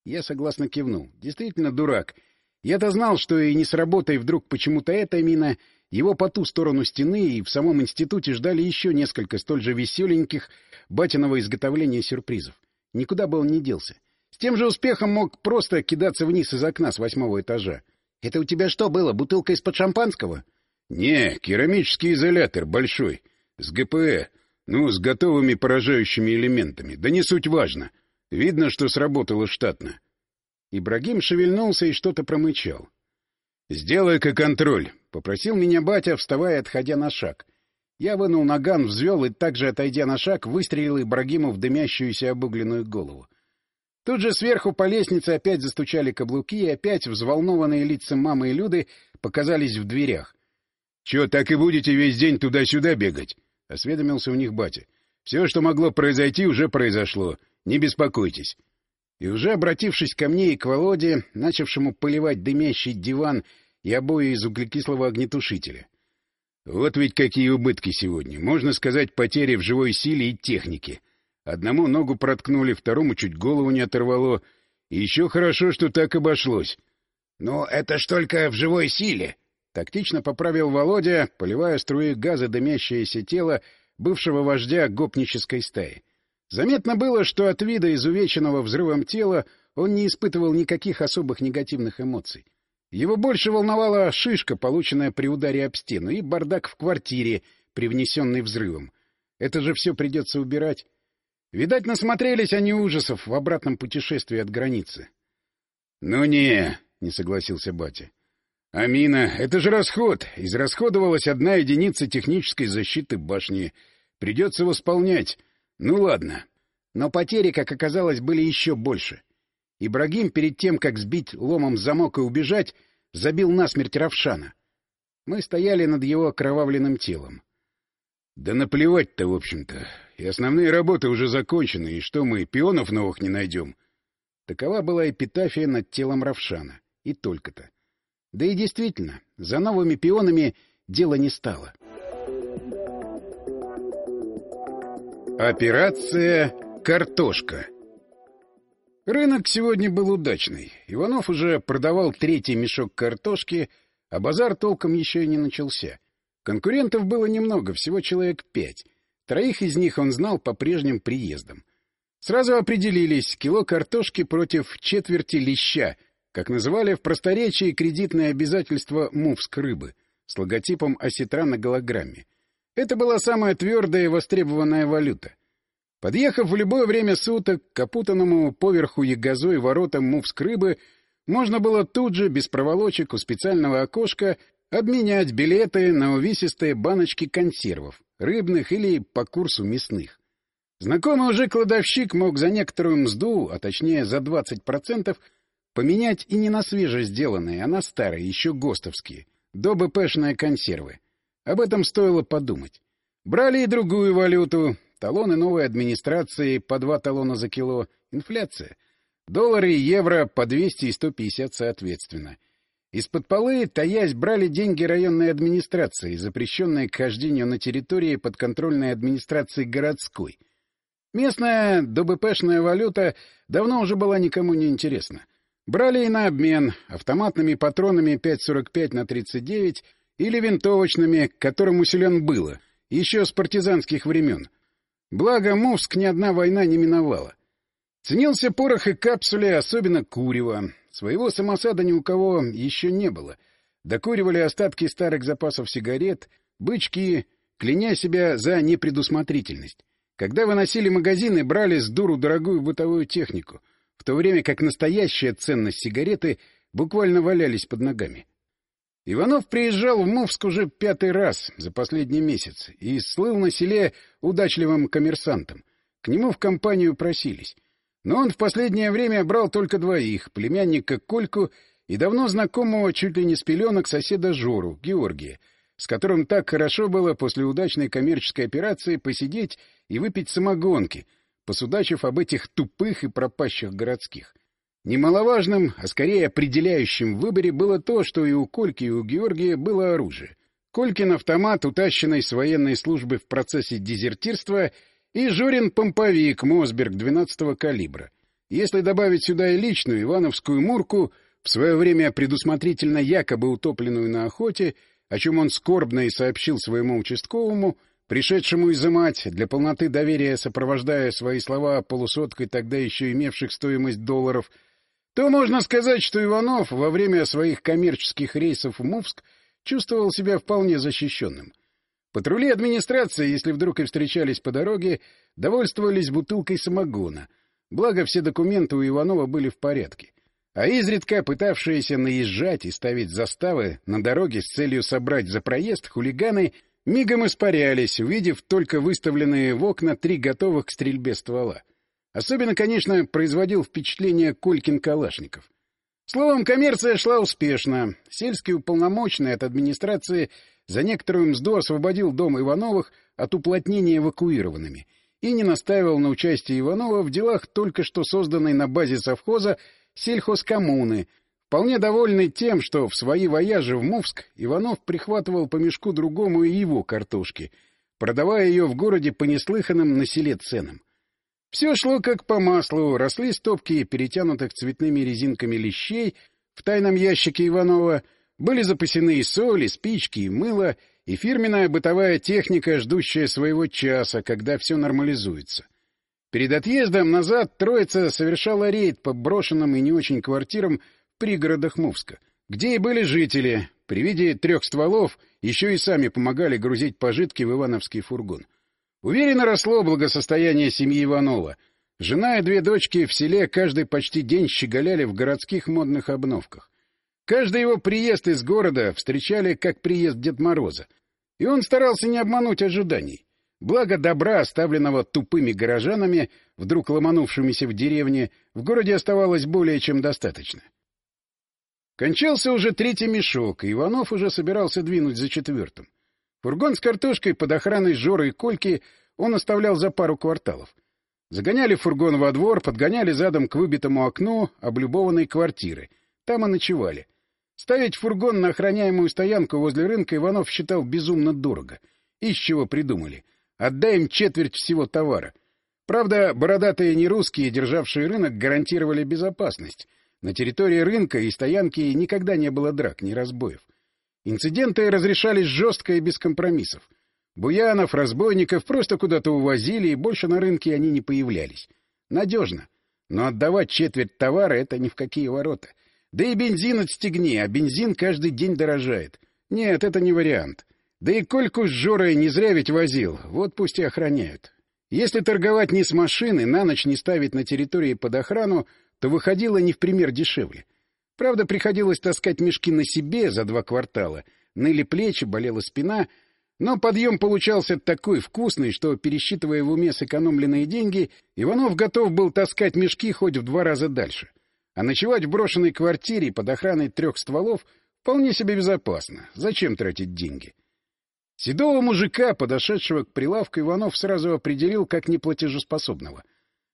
Я согласно кивнул. Действительно дурак. Я-то знал, что и не сработает вдруг почему-то эта мина, его по ту сторону стены и в самом институте ждали еще несколько столь же веселеньких батиного изготовления сюрпризов. Никуда бы он не делся. С тем же успехом мог просто кидаться вниз из окна с восьмого этажа. — Это у тебя что было, бутылка из-под шампанского? — Не, керамический изолятор, большой, с ГПЭ, ну, с готовыми поражающими элементами. Да не суть важно. Видно, что сработало штатно. Ибрагим шевельнулся и что-то промычал. — Сделай-ка контроль, — попросил меня батя, вставая, отходя на шаг. Я вынул наган, взвел и, также отойдя на шаг, выстрелил Ибрагиму в дымящуюся обугленную голову. Тут же сверху по лестнице опять застучали каблуки, и опять взволнованные лица мамы и Люды показались в дверях. — Чё, так и будете весь день туда-сюда бегать? — осведомился у них батя. — Все, что могло произойти, уже произошло. Не беспокойтесь. И уже обратившись ко мне и к Володе, начавшему поливать дымящий диван и обои из углекислого огнетушителя. Вот ведь какие убытки сегодня. Можно сказать, потери в живой силе и технике. Одному ногу проткнули, второму чуть голову не оторвало. И еще хорошо, что так обошлось. — Ну, это ж только в живой силе! — тактично поправил Володя, поливая струи газа дымящееся тело бывшего вождя гопнической стаи. Заметно было, что от вида изувеченного взрывом тела он не испытывал никаких особых негативных эмоций. Его больше волновала шишка, полученная при ударе об стену, и бардак в квартире, привнесенный взрывом. Это же все придется убирать. Видать, насмотрелись они ужасов в обратном путешествии от границы. — Ну не, — не согласился батя. — Амина, это же расход. Израсходовалась одна единица технической защиты башни. Придется восполнять. Ну ладно. Но потери, как оказалось, были еще больше. Ибрагим, перед тем, как сбить ломом замок и убежать, забил насмерть Равшана. Мы стояли над его окровавленным телом. — Да наплевать-то, в общем-то. И основные работы уже закончены, и что мы, пионов новых не найдем? Такова была эпитафия над телом Равшана. И только-то. Да и действительно, за новыми пионами дело не стало. Операция «Картошка». Рынок сегодня был удачный. Иванов уже продавал третий мешок картошки, а базар толком еще и не начался. Конкурентов было немного, всего человек пять. Троих из них он знал по прежним приездам. Сразу определились кило картошки против четверти леща, как называли в просторечии кредитное обязательство Мувск рыбы с логотипом осетра на голограмме. Это была самая твердая и востребованная валюта. Подъехав в любое время суток к опутанному поверху ягозой воротам Мувск рыбы, можно было тут же, без проволочек, у специального окошка, обменять билеты на увесистые баночки консервов, рыбных или по курсу мясных. Знакомый уже кладовщик мог за некоторую мзду, а точнее за 20%, поменять и не на свеже сделанные, а на старые, еще ГОСТовские, до БПшные консервы. Об этом стоило подумать. Брали и другую валюту, талоны новой администрации по два талона за кило, инфляция. Доллары и евро по 200 и 150 соответственно — из-под полы, таясь, брали деньги районной администрации, запрещенные к хождению на территории подконтрольной администрации городской. Местная ДБПшная валюта давно уже была никому не интересна. Брали и на обмен автоматными патронами 5,45 на 39 или винтовочными, к которым усилен было, еще с партизанских времен. Благо, Мувск ни одна война не миновала. Ценился порох и капсули, особенно курево. Своего самосада ни у кого еще не было. Докуривали остатки старых запасов сигарет, бычки, кляня себя за непредусмотрительность. Когда выносили магазины, брали с дуру дорогую бытовую технику, в то время как настоящая ценность сигареты буквально валялись под ногами. Иванов приезжал в Мувск уже пятый раз за последний месяц и слыл на селе удачливым коммерсантом. К нему в компанию просились. Но он в последнее время брал только двоих — племянника Кольку и давно знакомого чуть ли не с пеленок соседа Жору, Георгия, с которым так хорошо было после удачной коммерческой операции посидеть и выпить самогонки, посудачив об этих тупых и пропащих городских. Немаловажным, а скорее определяющим в выборе было то, что и у Кольки, и у Георгия было оружие. Колькин автомат, утащенный с военной службы в процессе дезертирства, и Жорин помповик Мосберг 12-го калибра. Если добавить сюда и личную ивановскую мурку, в свое время предусмотрительно якобы утопленную на охоте, о чем он скорбно и сообщил своему участковому, пришедшему изымать, для полноты доверия сопровождая свои слова полусоткой тогда еще имевших стоимость долларов, то можно сказать, что Иванов во время своих коммерческих рейсов в Мувск чувствовал себя вполне защищенным. Патрули администрации, если вдруг и встречались по дороге, довольствовались бутылкой самогона, благо все документы у Иванова были в порядке а изредка пытавшиеся наезжать и ставить заставы на дороге с целью собрать за проезд хулиганы мигом испарялись, увидев только выставленные в окна три готовых к стрельбе ствола. Особенно, конечно, производил впечатление Колькин Калашников. Словом, коммерция шла успешно. Сельский уполномоченный от администрации за некоторую мзду освободил дом Ивановых от уплотнения эвакуированными и не настаивал на участии Иванова в делах только что созданной на базе совхоза сельхозкоммуны, вполне довольный тем, что в свои вояжи в Мувск Иванов прихватывал по мешку другому и его картошки, продавая ее в городе по неслыханным на селе ценам. Все шло как по маслу, росли стопки перетянутых цветными резинками лещей в тайном ящике Иванова, были запасены и соль, и спички, и мыло, и фирменная бытовая техника, ждущая своего часа, когда все нормализуется. Перед отъездом назад троица совершала рейд по брошенным и не очень квартирам пригородах Мувска, где и были жители. При виде трех стволов еще и сами помогали грузить пожитки в ивановский фургон. Уверенно росло благосостояние семьи Иванова. Жена и две дочки в селе каждый почти день щеголяли в городских модных обновках. Каждый его приезд из города встречали как приезд Дед Мороза. И он старался не обмануть ожиданий. Благо добра, оставленного тупыми горожанами, вдруг ломанувшимися в деревне, в городе оставалось более чем достаточно. Кончался уже третий мешок, и Иванов уже собирался двинуть за четвертым. Фургон с картошкой под охраной Жоры и Кольки он оставлял за пару кварталов. Загоняли фургон во двор, подгоняли задом к выбитому окну облюбованной квартиры. Там и ночевали. Ставить фургон на охраняемую стоянку возле рынка Иванов считал безумно дорого. Из чего придумали — Отдай им четверть всего товара. Правда, бородатые нерусские, державшие рынок, гарантировали безопасность. На территории рынка и стоянки никогда не было драк, ни разбоев. Инциденты разрешались жестко и без компромиссов. Буянов, разбойников просто куда-то увозили, и больше на рынке они не появлялись. Надежно. Но отдавать четверть товара — это ни в какие ворота. Да и бензин отстегни, а бензин каждый день дорожает. Нет, это не вариант. Да и Кольку с Жорой не зря ведь возил, вот пусть и охраняют. Если торговать не с машины, на ночь не ставить на территории под охрану, то выходило не в пример дешевле. Правда, приходилось таскать мешки на себе за два квартала, ныли плечи, болела спина, но подъем получался такой вкусный, что, пересчитывая в уме сэкономленные деньги, Иванов готов был таскать мешки хоть в два раза дальше. А ночевать в брошенной квартире под охраной трех стволов вполне себе безопасно. Зачем тратить деньги? Седого мужика, подошедшего к прилавку, Иванов сразу определил как неплатежеспособного.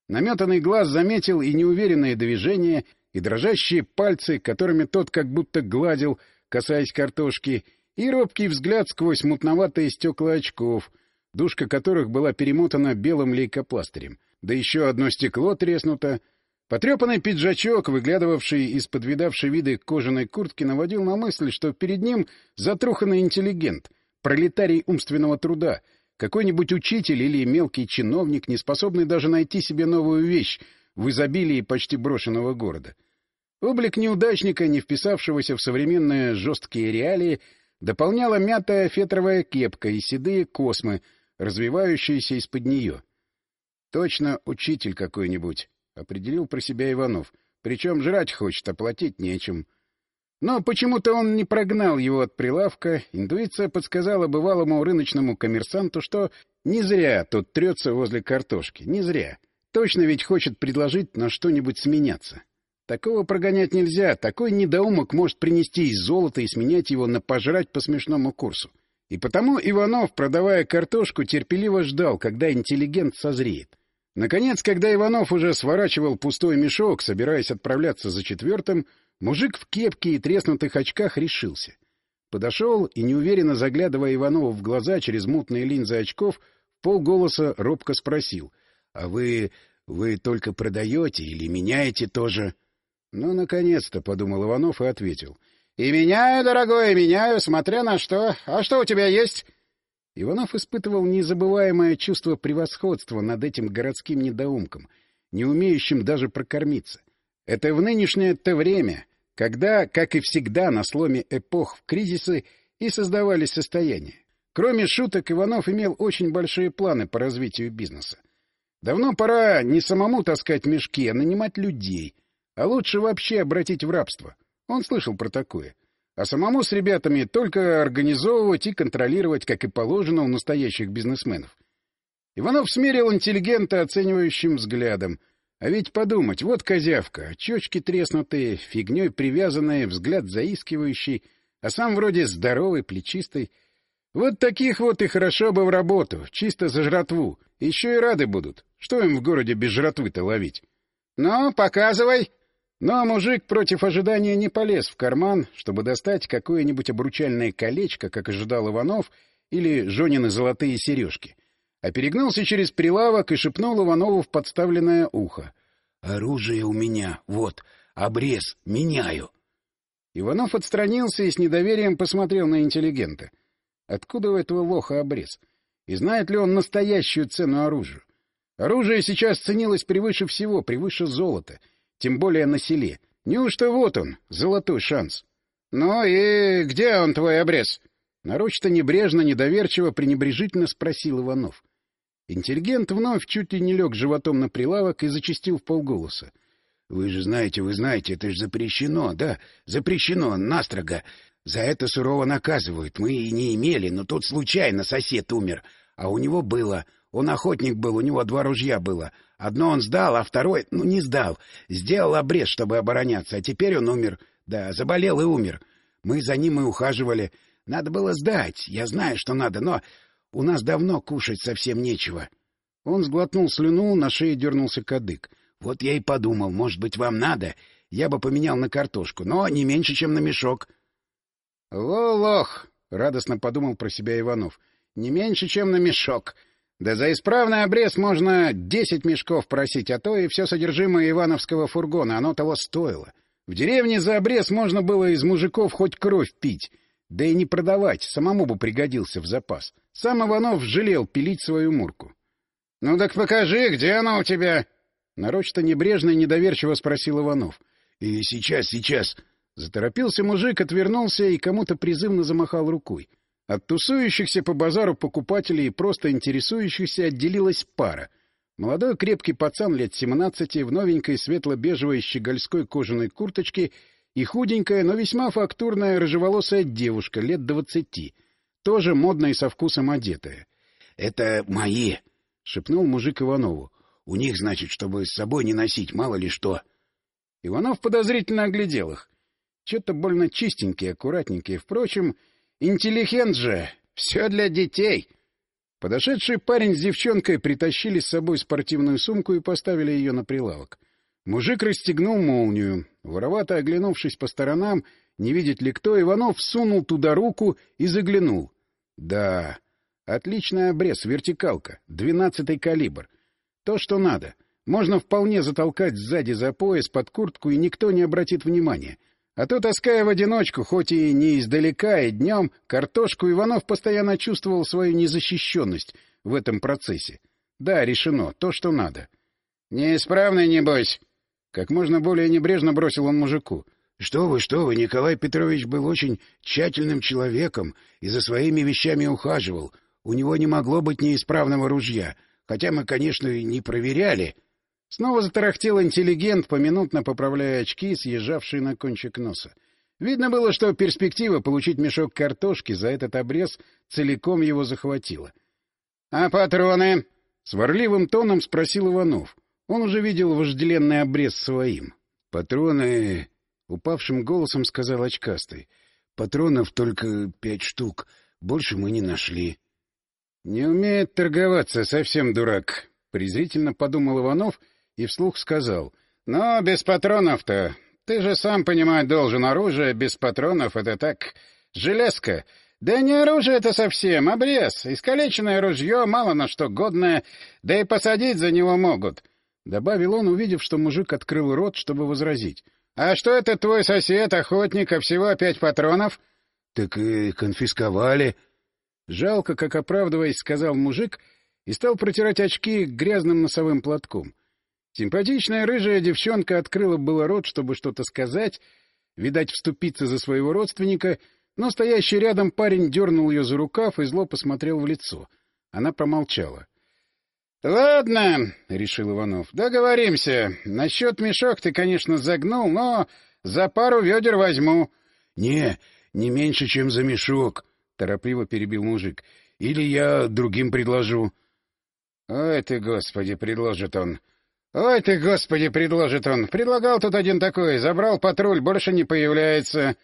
Наметанный глаз заметил и неуверенные движения, и дрожащие пальцы, которыми тот как будто гладил, касаясь картошки, и робкий взгляд сквозь мутноватые стекла очков, душка которых была перемотана белым лейкопластырем. Да еще одно стекло треснуто. Потрепанный пиджачок, выглядывавший из подвидавшей виды кожаной куртки, наводил на мысль, что перед ним затруханный интеллигент, пролетарий умственного труда, какой-нибудь учитель или мелкий чиновник, не способный даже найти себе новую вещь в изобилии почти брошенного города. Облик неудачника, не вписавшегося в современные жесткие реалии, дополняла мятая фетровая кепка и седые космы, развивающиеся из-под нее. «Точно учитель какой-нибудь», — определил про себя Иванов. «Причем жрать хочет, а платить нечем». Но почему-то он не прогнал его от прилавка. Интуиция подсказала бывалому рыночному коммерсанту, что не зря тот трется возле картошки. Не зря. Точно ведь хочет предложить на что-нибудь сменяться. Такого прогонять нельзя. Такой недоумок может принести из золота и сменять его на пожрать по смешному курсу. И потому Иванов, продавая картошку, терпеливо ждал, когда интеллигент созреет. Наконец, когда Иванов уже сворачивал пустой мешок, собираясь отправляться за четвертым, мужик в кепке и треснутых очках решился. Подошел и, неуверенно заглядывая Иванову в глаза через мутные линзы очков, полголоса робко спросил. — А вы... вы только продаете или меняете тоже? — Ну, наконец-то, — подумал Иванов и ответил. — И меняю, дорогой, меняю, смотря на что. А что у тебя есть? Иванов испытывал незабываемое чувство превосходства над этим городским недоумком, не умеющим даже прокормиться. Это в нынешнее-то время, когда, как и всегда, на сломе эпох в кризисы и создавались состояния. Кроме шуток, Иванов имел очень большие планы по развитию бизнеса. Давно пора не самому таскать мешки, а нанимать людей, а лучше вообще обратить в рабство. Он слышал про такое а самому с ребятами только организовывать и контролировать, как и положено у настоящих бизнесменов. Иванов смерил интеллигента оценивающим взглядом. А ведь подумать, вот козявка, очечки треснутые, фигней привязанные, взгляд заискивающий, а сам вроде здоровый, плечистый. Вот таких вот и хорошо бы в работу, чисто за жратву. Еще и рады будут. Что им в городе без жратвы-то ловить? — Ну, показывай! Но мужик против ожидания не полез в карман, чтобы достать какое-нибудь обручальное колечко, как ожидал Иванов, или Жонины золотые сережки, а перегнулся через прилавок и шепнул Иванову в подставленное ухо. — Оружие у меня, вот, обрез, меняю. Иванов отстранился и с недоверием посмотрел на интеллигента. Откуда у этого лоха обрез? И знает ли он настоящую цену оружию? Оружие сейчас ценилось превыше всего, превыше золота — тем более на селе. Неужто вот он, золотой шанс? — Ну и где он, твой обрез? Нарочито небрежно, недоверчиво, пренебрежительно спросил Иванов. Интеллигент вновь чуть ли не лег животом на прилавок и зачастил в полголоса. — Вы же знаете, вы знаете, это же запрещено, да, запрещено, настрого. За это сурово наказывают. Мы и не имели, но тут случайно сосед умер, а у него было. Он охотник был, у него два ружья было. Одно он сдал, а второе... Ну, не сдал. Сделал обрез, чтобы обороняться, а теперь он умер. Да, заболел и умер. Мы за ним и ухаживали. Надо было сдать. Я знаю, что надо, но у нас давно кушать совсем нечего. Он сглотнул слюну, на шее дернулся кадык. Вот я и подумал, может быть, вам надо? Я бы поменял на картошку, но не меньше, чем на мешок. — Лолох! — радостно подумал про себя Иванов. — Не меньше, чем на мешок. Да за исправный обрез можно десять мешков просить, а то и все содержимое ивановского фургона, оно того стоило. В деревне за обрез можно было из мужиков хоть кровь пить, да и не продавать, самому бы пригодился в запас. Сам Иванов жалел пилить свою мурку. — Ну так покажи, где она у тебя? — нарочито небрежно и недоверчиво спросил Иванов. — И сейчас, сейчас. Заторопился мужик, отвернулся и кому-то призывно замахал рукой. От тусующихся по базару покупателей и просто интересующихся отделилась пара. Молодой крепкий пацан лет семнадцати в новенькой светло-бежевой щегольской кожаной курточке и худенькая, но весьма фактурная рыжеволосая девушка лет двадцати, тоже модная и со вкусом одетая. — Это мои, — шепнул мужик Иванову. — У них, значит, чтобы с собой не носить, мало ли что. Иванов подозрительно оглядел их. Что-то больно чистенькие, аккуратненькие. Впрочем, Интеллигент же! Все для детей! Подошедший парень с девчонкой притащили с собой спортивную сумку и поставили ее на прилавок. Мужик расстегнул молнию. Воровато оглянувшись по сторонам, не видит ли кто, Иванов сунул туда руку и заглянул. Да, отличный обрез, вертикалка, двенадцатый калибр. То, что надо. Можно вполне затолкать сзади за пояс под куртку, и никто не обратит внимания. А то, таская в одиночку, хоть и не издалека, и днем, картошку, Иванов постоянно чувствовал свою незащищенность в этом процессе. Да, решено, то, что надо. — Неисправный, небось? Как можно более небрежно бросил он мужику. — Что вы, что вы, Николай Петрович был очень тщательным человеком и за своими вещами ухаживал. У него не могло быть неисправного ружья, хотя мы, конечно, и не проверяли. — Снова затарахтел интеллигент, поминутно поправляя очки, съезжавшие на кончик носа. Видно было, что перспектива получить мешок картошки за этот обрез целиком его захватила. — А патроны? — сварливым тоном спросил Иванов. Он уже видел вожделенный обрез своим. — Патроны... — упавшим голосом сказал очкастый. — Патронов только пять штук. больше мы не нашли. — Не умеет торговаться, совсем дурак, — презрительно подумал Иванов и вслух сказал. — Но без патронов-то... Ты же сам понимать должен, оружие без патронов — это так... железка. Да не оружие это совсем, обрез. Искалеченное ружье мало на что годное, да и посадить за него могут. Добавил он, увидев, что мужик открыл рот, чтобы возразить. — А что это твой сосед, охотник, а всего пять патронов? — Так и конфисковали. Жалко, как оправдываясь, сказал мужик и стал протирать очки грязным носовым платком. Симпатичная рыжая девчонка открыла было рот, чтобы что-то сказать, видать, вступиться за своего родственника, но стоящий рядом парень дернул ее за рукав и зло посмотрел в лицо. Она промолчала. —— Ладно, — решил Иванов, — договоримся. Насчет мешок ты, конечно, загнул, но за пару ведер возьму. — Не, не меньше, чем за мешок, — торопливо перебил мужик. — Или я другим предложу. — Ой ты, господи, предложит он. Ой ты, господи, предложит он. Предлагал тут один такой, забрал патруль, больше не появляется.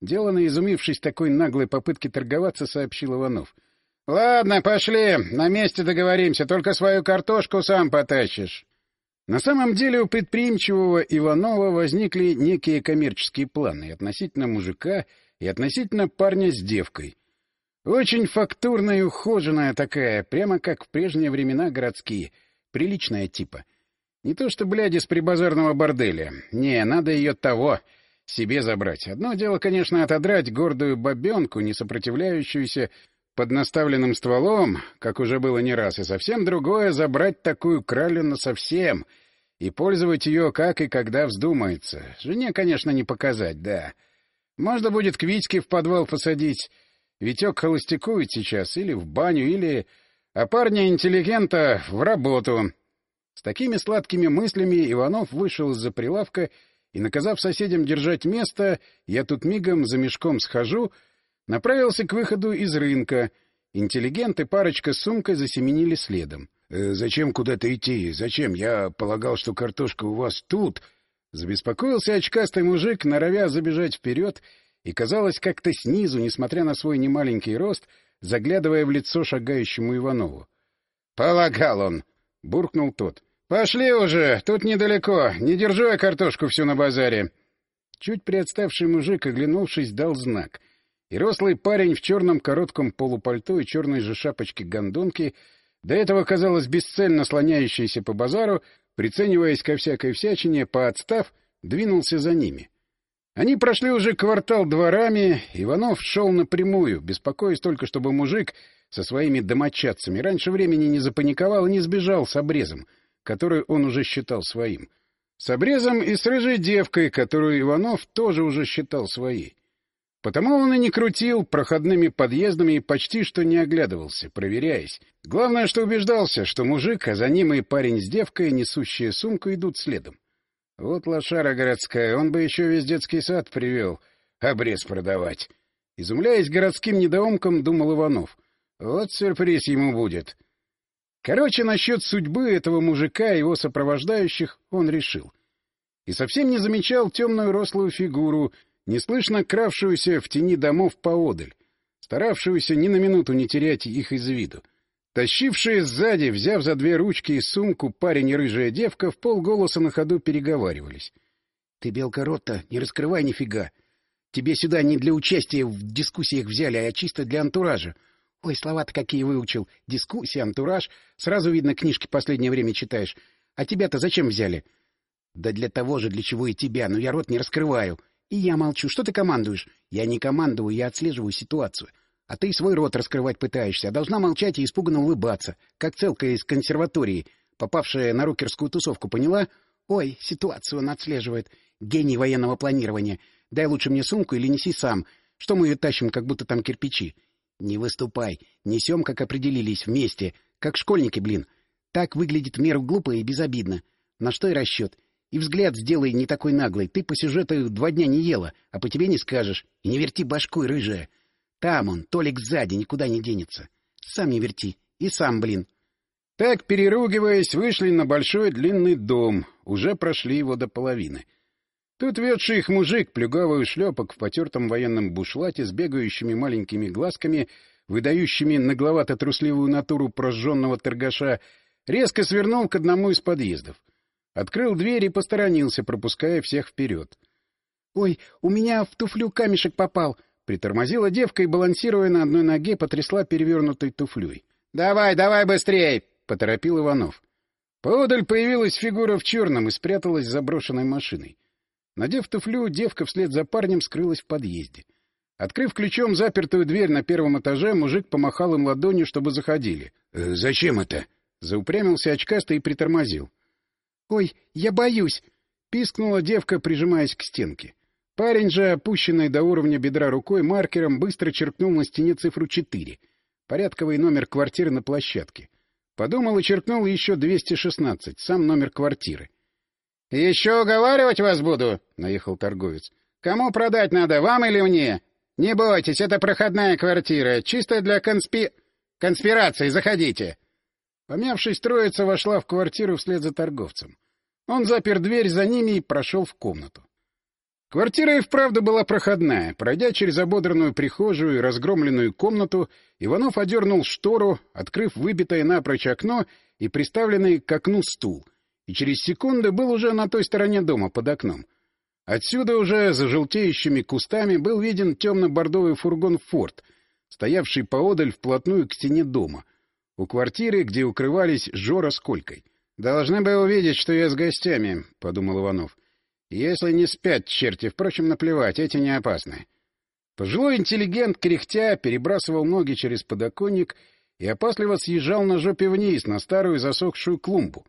Делано, изумившись такой наглой попытки торговаться, сообщил Иванов. — Ладно, пошли, на месте договоримся, только свою картошку сам потащишь. На самом деле у предприимчивого Иванова возникли некие коммерческие планы относительно мужика и относительно парня с девкой. Очень фактурная и ухоженная такая, прямо как в прежние времена городские, приличная типа. Не то что бляди с прибазарного борделя. Не, надо ее того, себе забрать. Одно дело, конечно, отодрать гордую бабенку, не сопротивляющуюся под наставленным стволом, как уже было не раз, и совсем другое — забрать такую кралю совсем и пользовать ее как и когда вздумается. Жене, конечно, не показать, да. Можно будет к Витьке в подвал посадить. Витек холостякует сейчас или в баню, или... А парня-интеллигента в работу. С такими сладкими мыслями Иванов вышел из-за прилавка и, наказав соседям держать место, я тут мигом за мешком схожу — Направился к выходу из рынка. Интеллигент и парочка с сумкой засеменили следом. «Э, — Зачем куда-то идти? Зачем? Я полагал, что картошка у вас тут. Забеспокоился очкастый мужик, норовя забежать вперед, и, казалось, как-то снизу, несмотря на свой немаленький рост, заглядывая в лицо шагающему Иванову. — Полагал он! — буркнул тот. — Пошли уже, тут недалеко, не держу я картошку всю на базаре. Чуть приотставший мужик, оглянувшись, дал знак — и рослый парень в черном коротком полупальто и черной же шапочке гондонки, до этого, казалось, бесцельно слоняющийся по базару, прицениваясь ко всякой всячине, поотстав, двинулся за ними. Они прошли уже квартал дворами, Иванов шел напрямую, беспокоясь только, чтобы мужик со своими домочадцами раньше времени не запаниковал и не сбежал с обрезом, который он уже считал своим. С обрезом и с рыжей девкой, которую Иванов тоже уже считал своей. Потому он и не крутил проходными подъездами и почти что не оглядывался, проверяясь. Главное, что убеждался, что мужик, а за ним и парень с девкой, несущие сумку, идут следом. Вот лошара городская, он бы еще весь детский сад привел, обрез продавать. Изумляясь городским недоумкам, думал Иванов. Вот сюрприз ему будет. Короче, насчет судьбы этого мужика и его сопровождающих он решил. И совсем не замечал темную рослую фигуру, неслышно кравшуюся в тени домов поодаль, старавшуюся ни на минуту не терять их из виду. Тащившие сзади, взяв за две ручки и сумку, парень и рыжая девка в полголоса на ходу переговаривались. — Ты, белка рота, не раскрывай нифига. Тебе сюда не для участия в дискуссиях взяли, а чисто для антуража. Ой, слова-то какие выучил. Дискуссия, антураж. Сразу видно, книжки последнее время читаешь. А тебя-то зачем взяли? — Да для того же, для чего и тебя, но я рот не раскрываю. И я молчу. Что ты командуешь? Я не командую, я отслеживаю ситуацию. А ты свой рот раскрывать пытаешься, а должна молчать и испуганно улыбаться, как целка из консерватории, попавшая на рокерскую тусовку, поняла? Ой, ситуацию он отслеживает. Гений военного планирования. Дай лучше мне сумку или неси сам. Что мы ее тащим, как будто там кирпичи? Не выступай. Несем, как определились, вместе. Как школьники, блин. Так выглядит в меру глупо и безобидно. На что и расчет. И взгляд сделай не такой наглый. Ты по сюжету два дня не ела, а по тебе не скажешь. И не верти башкой, рыжая. Там он, Толик сзади, никуда не денется. Сам не верти. И сам, блин. Так, переругиваясь, вышли на большой длинный дом. Уже прошли его до половины. Тут ведший их мужик, плюгавый шлепок в потертом военном бушлате с бегающими маленькими глазками, выдающими нагловато-трусливую натуру прожженного торгаша, резко свернул к одному из подъездов. Открыл дверь и посторонился, пропуская всех вперед. — Ой, у меня в туфлю камешек попал! — притормозила девка и, балансируя на одной ноге, потрясла перевернутой туфлей. — Давай, давай быстрей! — поторопил Иванов. Поодаль появилась фигура в черном и спряталась за брошенной машиной. Надев туфлю, девка вслед за парнем скрылась в подъезде. Открыв ключом запертую дверь на первом этаже, мужик помахал им ладонью, чтобы заходили. «Э, — Зачем это? Заупрямился очкастый и притормозил. — Ой, я боюсь! — пискнула девка, прижимаясь к стенке. Парень же, опущенный до уровня бедра рукой, маркером быстро черкнул на стене цифру 4. Порядковый номер квартиры на площадке. Подумал и черкнул еще 216, сам номер квартиры. — Еще уговаривать вас буду? — наехал торговец. — Кому продать надо, вам или мне? Не бойтесь, это проходная квартира, чисто для конспи... конспирации, заходите. Помявшись, троица вошла в квартиру вслед за торговцем. Он запер дверь за ними и прошел в комнату. Квартира и вправду была проходная. Пройдя через ободранную прихожую и разгромленную комнату, Иванов одернул штору, открыв выбитое напрочь окно и приставленный к окну стул, и через секунды был уже на той стороне дома, под окном. Отсюда уже за желтеющими кустами был виден темно-бордовый фургон «Форд», стоявший поодаль вплотную к стене дома, у квартиры, где укрывались Жора с Колькой. «Должны бы увидеть, что я с гостями», — подумал Иванов. — если не спят черти, впрочем, наплевать, эти не опасны. Пожилой интеллигент, кряхтя, перебрасывал ноги через подоконник и опасливо съезжал на жопе вниз, на старую засохшую клумбу.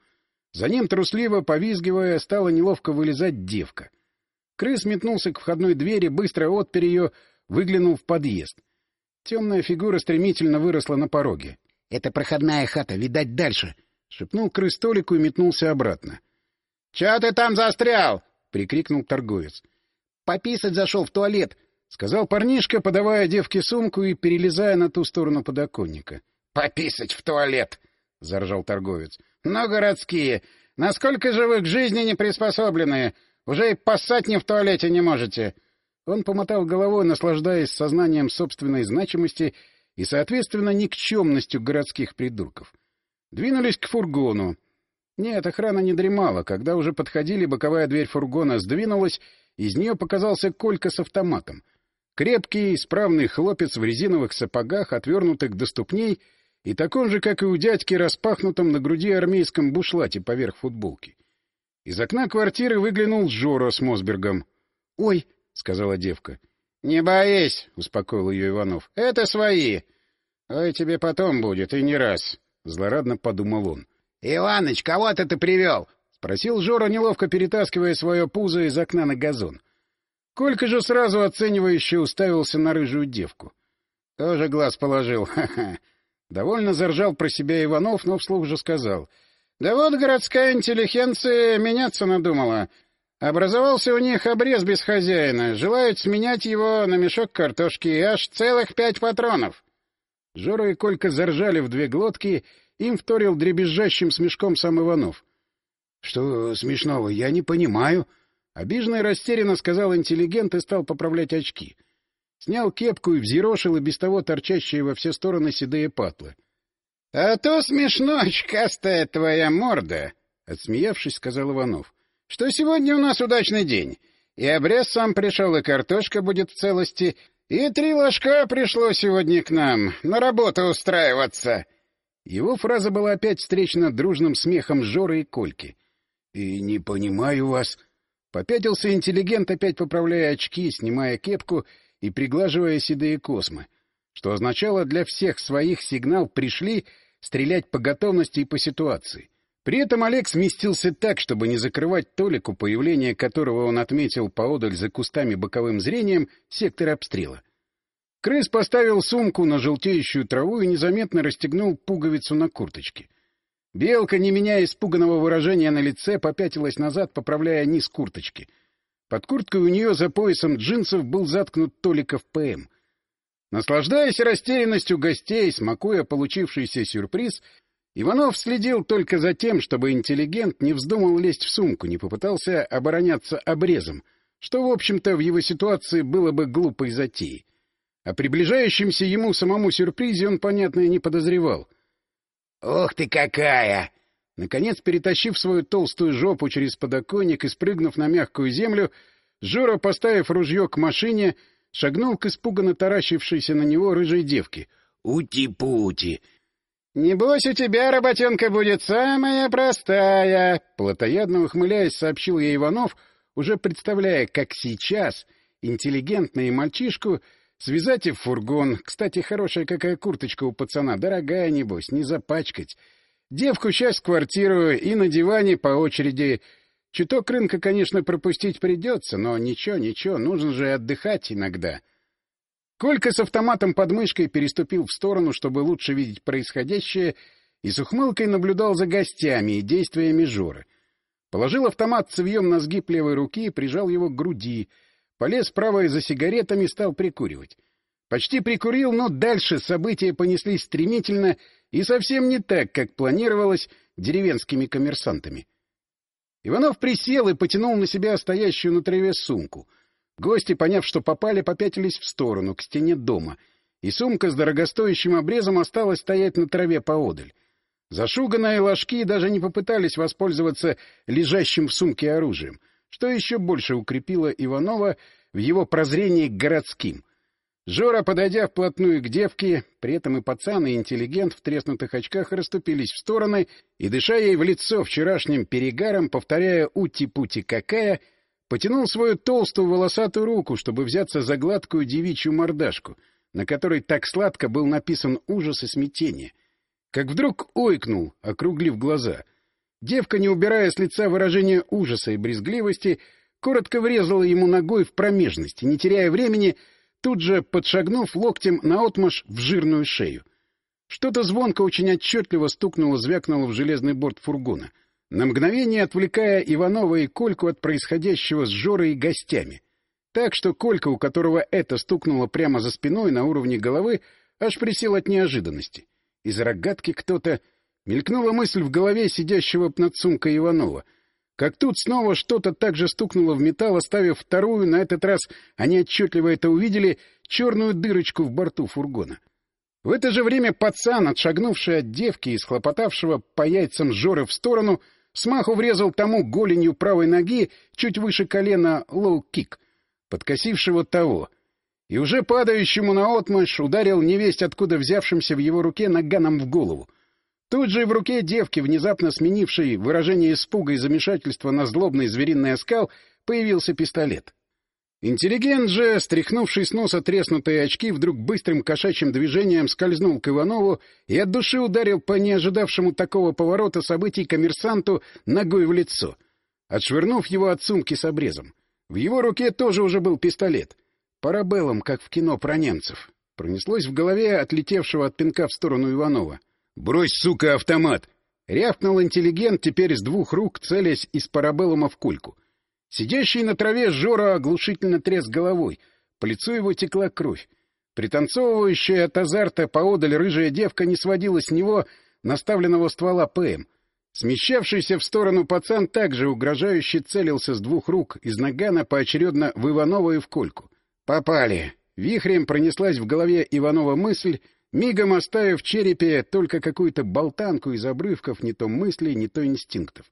За ним, трусливо повизгивая, стала неловко вылезать девка. Крыс метнулся к входной двери, быстро отпер ее, выглянул в подъезд. Темная фигура стремительно выросла на пороге. — Это проходная хата, видать, дальше! — шепнул крыс Толику и метнулся обратно. — Чего ты там застрял? — прикрикнул торговец. — Пописать зашел в туалет, — сказал парнишка, подавая девке сумку и перелезая на ту сторону подоконника. — Пописать в туалет! — заржал торговец. — Но городские! Насколько же вы к жизни не приспособленные! Уже и поссать не в туалете не можете! Он помотал головой, наслаждаясь сознанием собственной значимости и, соответственно, никчемностью городских придурков. Двинулись к фургону. Нет, охрана не дремала. Когда уже подходили, боковая дверь фургона сдвинулась, из нее показался Колька с автоматом. Крепкий, исправный хлопец в резиновых сапогах, отвернутых до ступней, и таком же, как и у дядьки, распахнутом на груди армейском бушлате поверх футболки. Из окна квартиры выглянул Жора с Мосбергом. — Ой, — сказала девка. — Не боись, — успокоил ее Иванов. — Это свои. — Ой, тебе потом будет, и не раз, — злорадно подумал он. — Иваныч, кого-то ты привел? — спросил Жора, неловко перетаскивая свое пузо из окна на газон. Колька же сразу оценивающе уставился на рыжую девку. Тоже глаз положил, ха-ха. Довольно заржал про себя Иванов, но вслух же сказал. — Да вот городская интеллигенция меняться надумала. Образовался у них обрез без хозяина. Желают сменять его на мешок картошки и аж целых пять патронов. Жора и Колька заржали в две глотки им вторил дребезжащим смешком сам Иванов. — Что смешного? Я не понимаю. Обиженно и растерянно сказал интеллигент и стал поправлять очки. Снял кепку и взъерошил и без того торчащие во все стороны седые патлы. — А то смешно, очкастая твоя морда! — отсмеявшись, сказал Иванов. — Что сегодня у нас удачный день. И обрез сам пришел, и картошка будет в целости, и три ложка пришло сегодня к нам на работу устраиваться. — его фраза была опять встречена дружным смехом Жоры и Кольки. — И не понимаю вас. Попятился интеллигент, опять поправляя очки, снимая кепку и приглаживая седые космы, что означало для всех своих сигнал «пришли» стрелять по готовности и по ситуации. При этом Олег сместился так, чтобы не закрывать Толику, появление которого он отметил поодаль за кустами боковым зрением, сектор обстрела. Крыс поставил сумку на желтеющую траву и незаметно расстегнул пуговицу на курточке. Белка, не меняя испуганного выражения на лице, попятилась назад, поправляя низ курточки. Под курткой у нее за поясом джинсов был заткнут Толиков ПМ. Наслаждаясь растерянностью гостей, смакуя получившийся сюрприз, Иванов следил только за тем, чтобы интеллигент не вздумал лезть в сумку, не попытался обороняться обрезом, что, в общем-то, в его ситуации было бы глупой затеей. О приближающемся ему самому сюрпризе он, понятно, и не подозревал. «Ух ты какая!» Наконец, перетащив свою толстую жопу через подоконник и спрыгнув на мягкую землю, Жора, поставив ружье к машине, шагнул к испуганно таращившейся на него рыжей девке. «Ути-пути!» «Небось, у тебя работенка будет самая простая!» Платоядно ухмыляясь, сообщил ей Иванов, уже представляя, как сейчас интеллигентный мальчишку связать и в фургон. Кстати, хорошая какая курточка у пацана, дорогая, небось, не запачкать. Девку сейчас в квартиру и на диване по очереди. Чуток рынка, конечно, пропустить придется, но ничего, ничего, нужно же отдыхать иногда. Колька с автоматом под мышкой переступил в сторону, чтобы лучше видеть происходящее, и с ухмылкой наблюдал за гостями и действиями Жоры. Положил автомат цевьем на сгиб левой руки и прижал его к груди, полез правой за сигаретами и стал прикуривать. Почти прикурил, но дальше события понеслись стремительно и совсем не так, как планировалось деревенскими коммерсантами. Иванов присел и потянул на себя стоящую на траве сумку. Гости, поняв, что попали, попятились в сторону, к стене дома, и сумка с дорогостоящим обрезом осталась стоять на траве поодаль. Зашуганные ложки даже не попытались воспользоваться лежащим в сумке оружием, что еще больше укрепило Иванова в его прозрении к городским. Жора, подойдя вплотную к девке, при этом и пацан, и интеллигент в треснутых очках расступились в стороны и, дыша ей в лицо вчерашним перегаром, повторяя «ути-пути какая», потянул свою толстую волосатую руку, чтобы взяться за гладкую девичью мордашку, на которой так сладко был написан ужас и смятение. Как вдруг ойкнул, округлив глаза. Девка, не убирая с лица выражения ужаса и брезгливости, коротко врезала ему ногой в промежность не теряя времени, — тут же подшагнув локтем наотмашь в жирную шею. Что-то звонко очень отчетливо стукнуло, звякнуло в железный борт фургона, на мгновение отвлекая Иванова и Кольку от происходящего с Жорой и гостями. Так что Колька, у которого это стукнуло прямо за спиной на уровне головы, аж присел от неожиданности. Из рогатки кто-то... Мелькнула мысль в голове сидящего над сумкой Иванова — как тут снова что-то так же стукнуло в металл, оставив вторую, на этот раз они отчетливо это увидели, черную дырочку в борту фургона. В это же время пацан, отшагнувший от девки и схлопотавшего по яйцам Жоры в сторону, смаху врезал тому голенью правой ноги чуть выше колена лоу-кик, подкосившего того, и уже падающему наотмашь ударил невесть, откуда взявшимся в его руке наганом в голову — Тут же в руке девки, внезапно сменившей выражение испуга и замешательства на злобный звериный оскал, появился пистолет. Интеллигент же, стряхнувший с носа треснутые очки, вдруг быстрым кошачьим движением скользнул к Иванову и от души ударил по неожидавшему такого поворота событий коммерсанту ногой в лицо, отшвырнув его от сумки с обрезом. В его руке тоже уже был пистолет. Парабеллум, как в кино про немцев. Пронеслось в голове отлетевшего от пинка в сторону Иванова. «Брось, сука, автомат!» — рявкнул интеллигент, теперь с двух рук, целясь из парабеллума в кульку. Сидящий на траве Жора оглушительно тряс головой. По лицу его текла кровь. Пританцовывающая от азарта поодаль рыжая девка не сводила с него наставленного ствола ПМ. Смещавшийся в сторону пацан также угрожающе целился с двух рук из нагана поочередно в Иванова и в Кольку. «Попали!» Вихрем пронеслась в голове Иванова мысль, мигом оставив в черепе только какую-то болтанку из обрывков не то мыслей, не то инстинктов.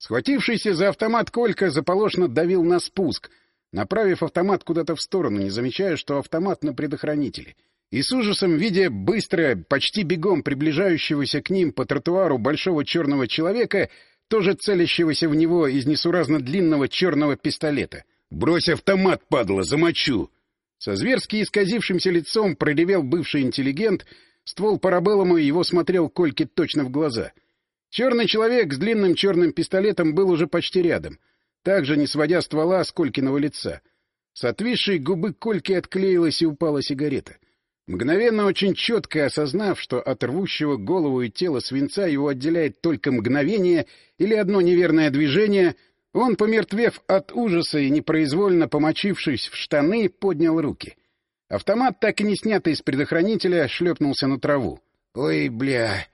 Схватившийся за автомат Колька заполошно давил на спуск, направив автомат куда-то в сторону, не замечая, что автомат на предохранителе. И с ужасом, видя быстро, почти бегом приближающегося к ним по тротуару большого черного человека, тоже целящегося в него из несуразно длинного черного пистолета. «Брось автомат, падла, замочу!» Со зверски исказившимся лицом проревел бывший интеллигент, ствол парабеллума его смотрел Кольке точно в глаза. Черный человек с длинным черным пистолетом был уже почти рядом, также не сводя ствола с Колькиного лица. С отвисшей губы Кольки отклеилась и упала сигарета. Мгновенно, очень четко осознав, что от рвущего голову и тело свинца его отделяет только мгновение или одно неверное движение — он, помертвев от ужаса и непроизвольно помочившись в штаны, поднял руки. Автомат, так и не снятый из предохранителя, шлепнулся на траву. «Ой, бля!»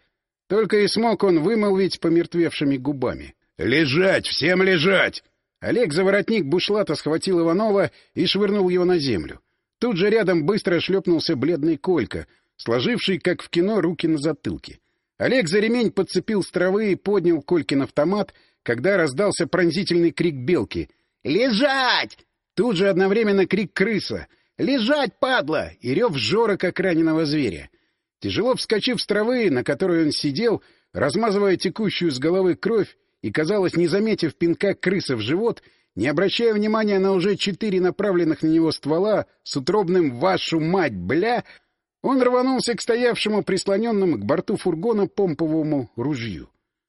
Только и смог он вымолвить помертвевшими губами. «Лежать! Всем лежать!» Олег за воротник бушлата схватил Иванова и швырнул его на землю. Тут же рядом быстро шлепнулся бледный Колька, сложивший, как в кино, руки на затылке. Олег за ремень подцепил с травы и поднял Колькин автомат, когда раздался пронзительный крик белки. «Лежать!» Тут же одновременно крик крыса. «Лежать, падла!» и рев жора, как раненого зверя. Тяжело вскочив с травы, на которой он сидел, размазывая текущую с головы кровь и, казалось, не заметив пинка крыса в живот, не обращая внимания на уже четыре направленных на него ствола с утробным «Вашу мать, бля!», он рванулся к стоявшему прислоненному к борту фургона помповому ружью.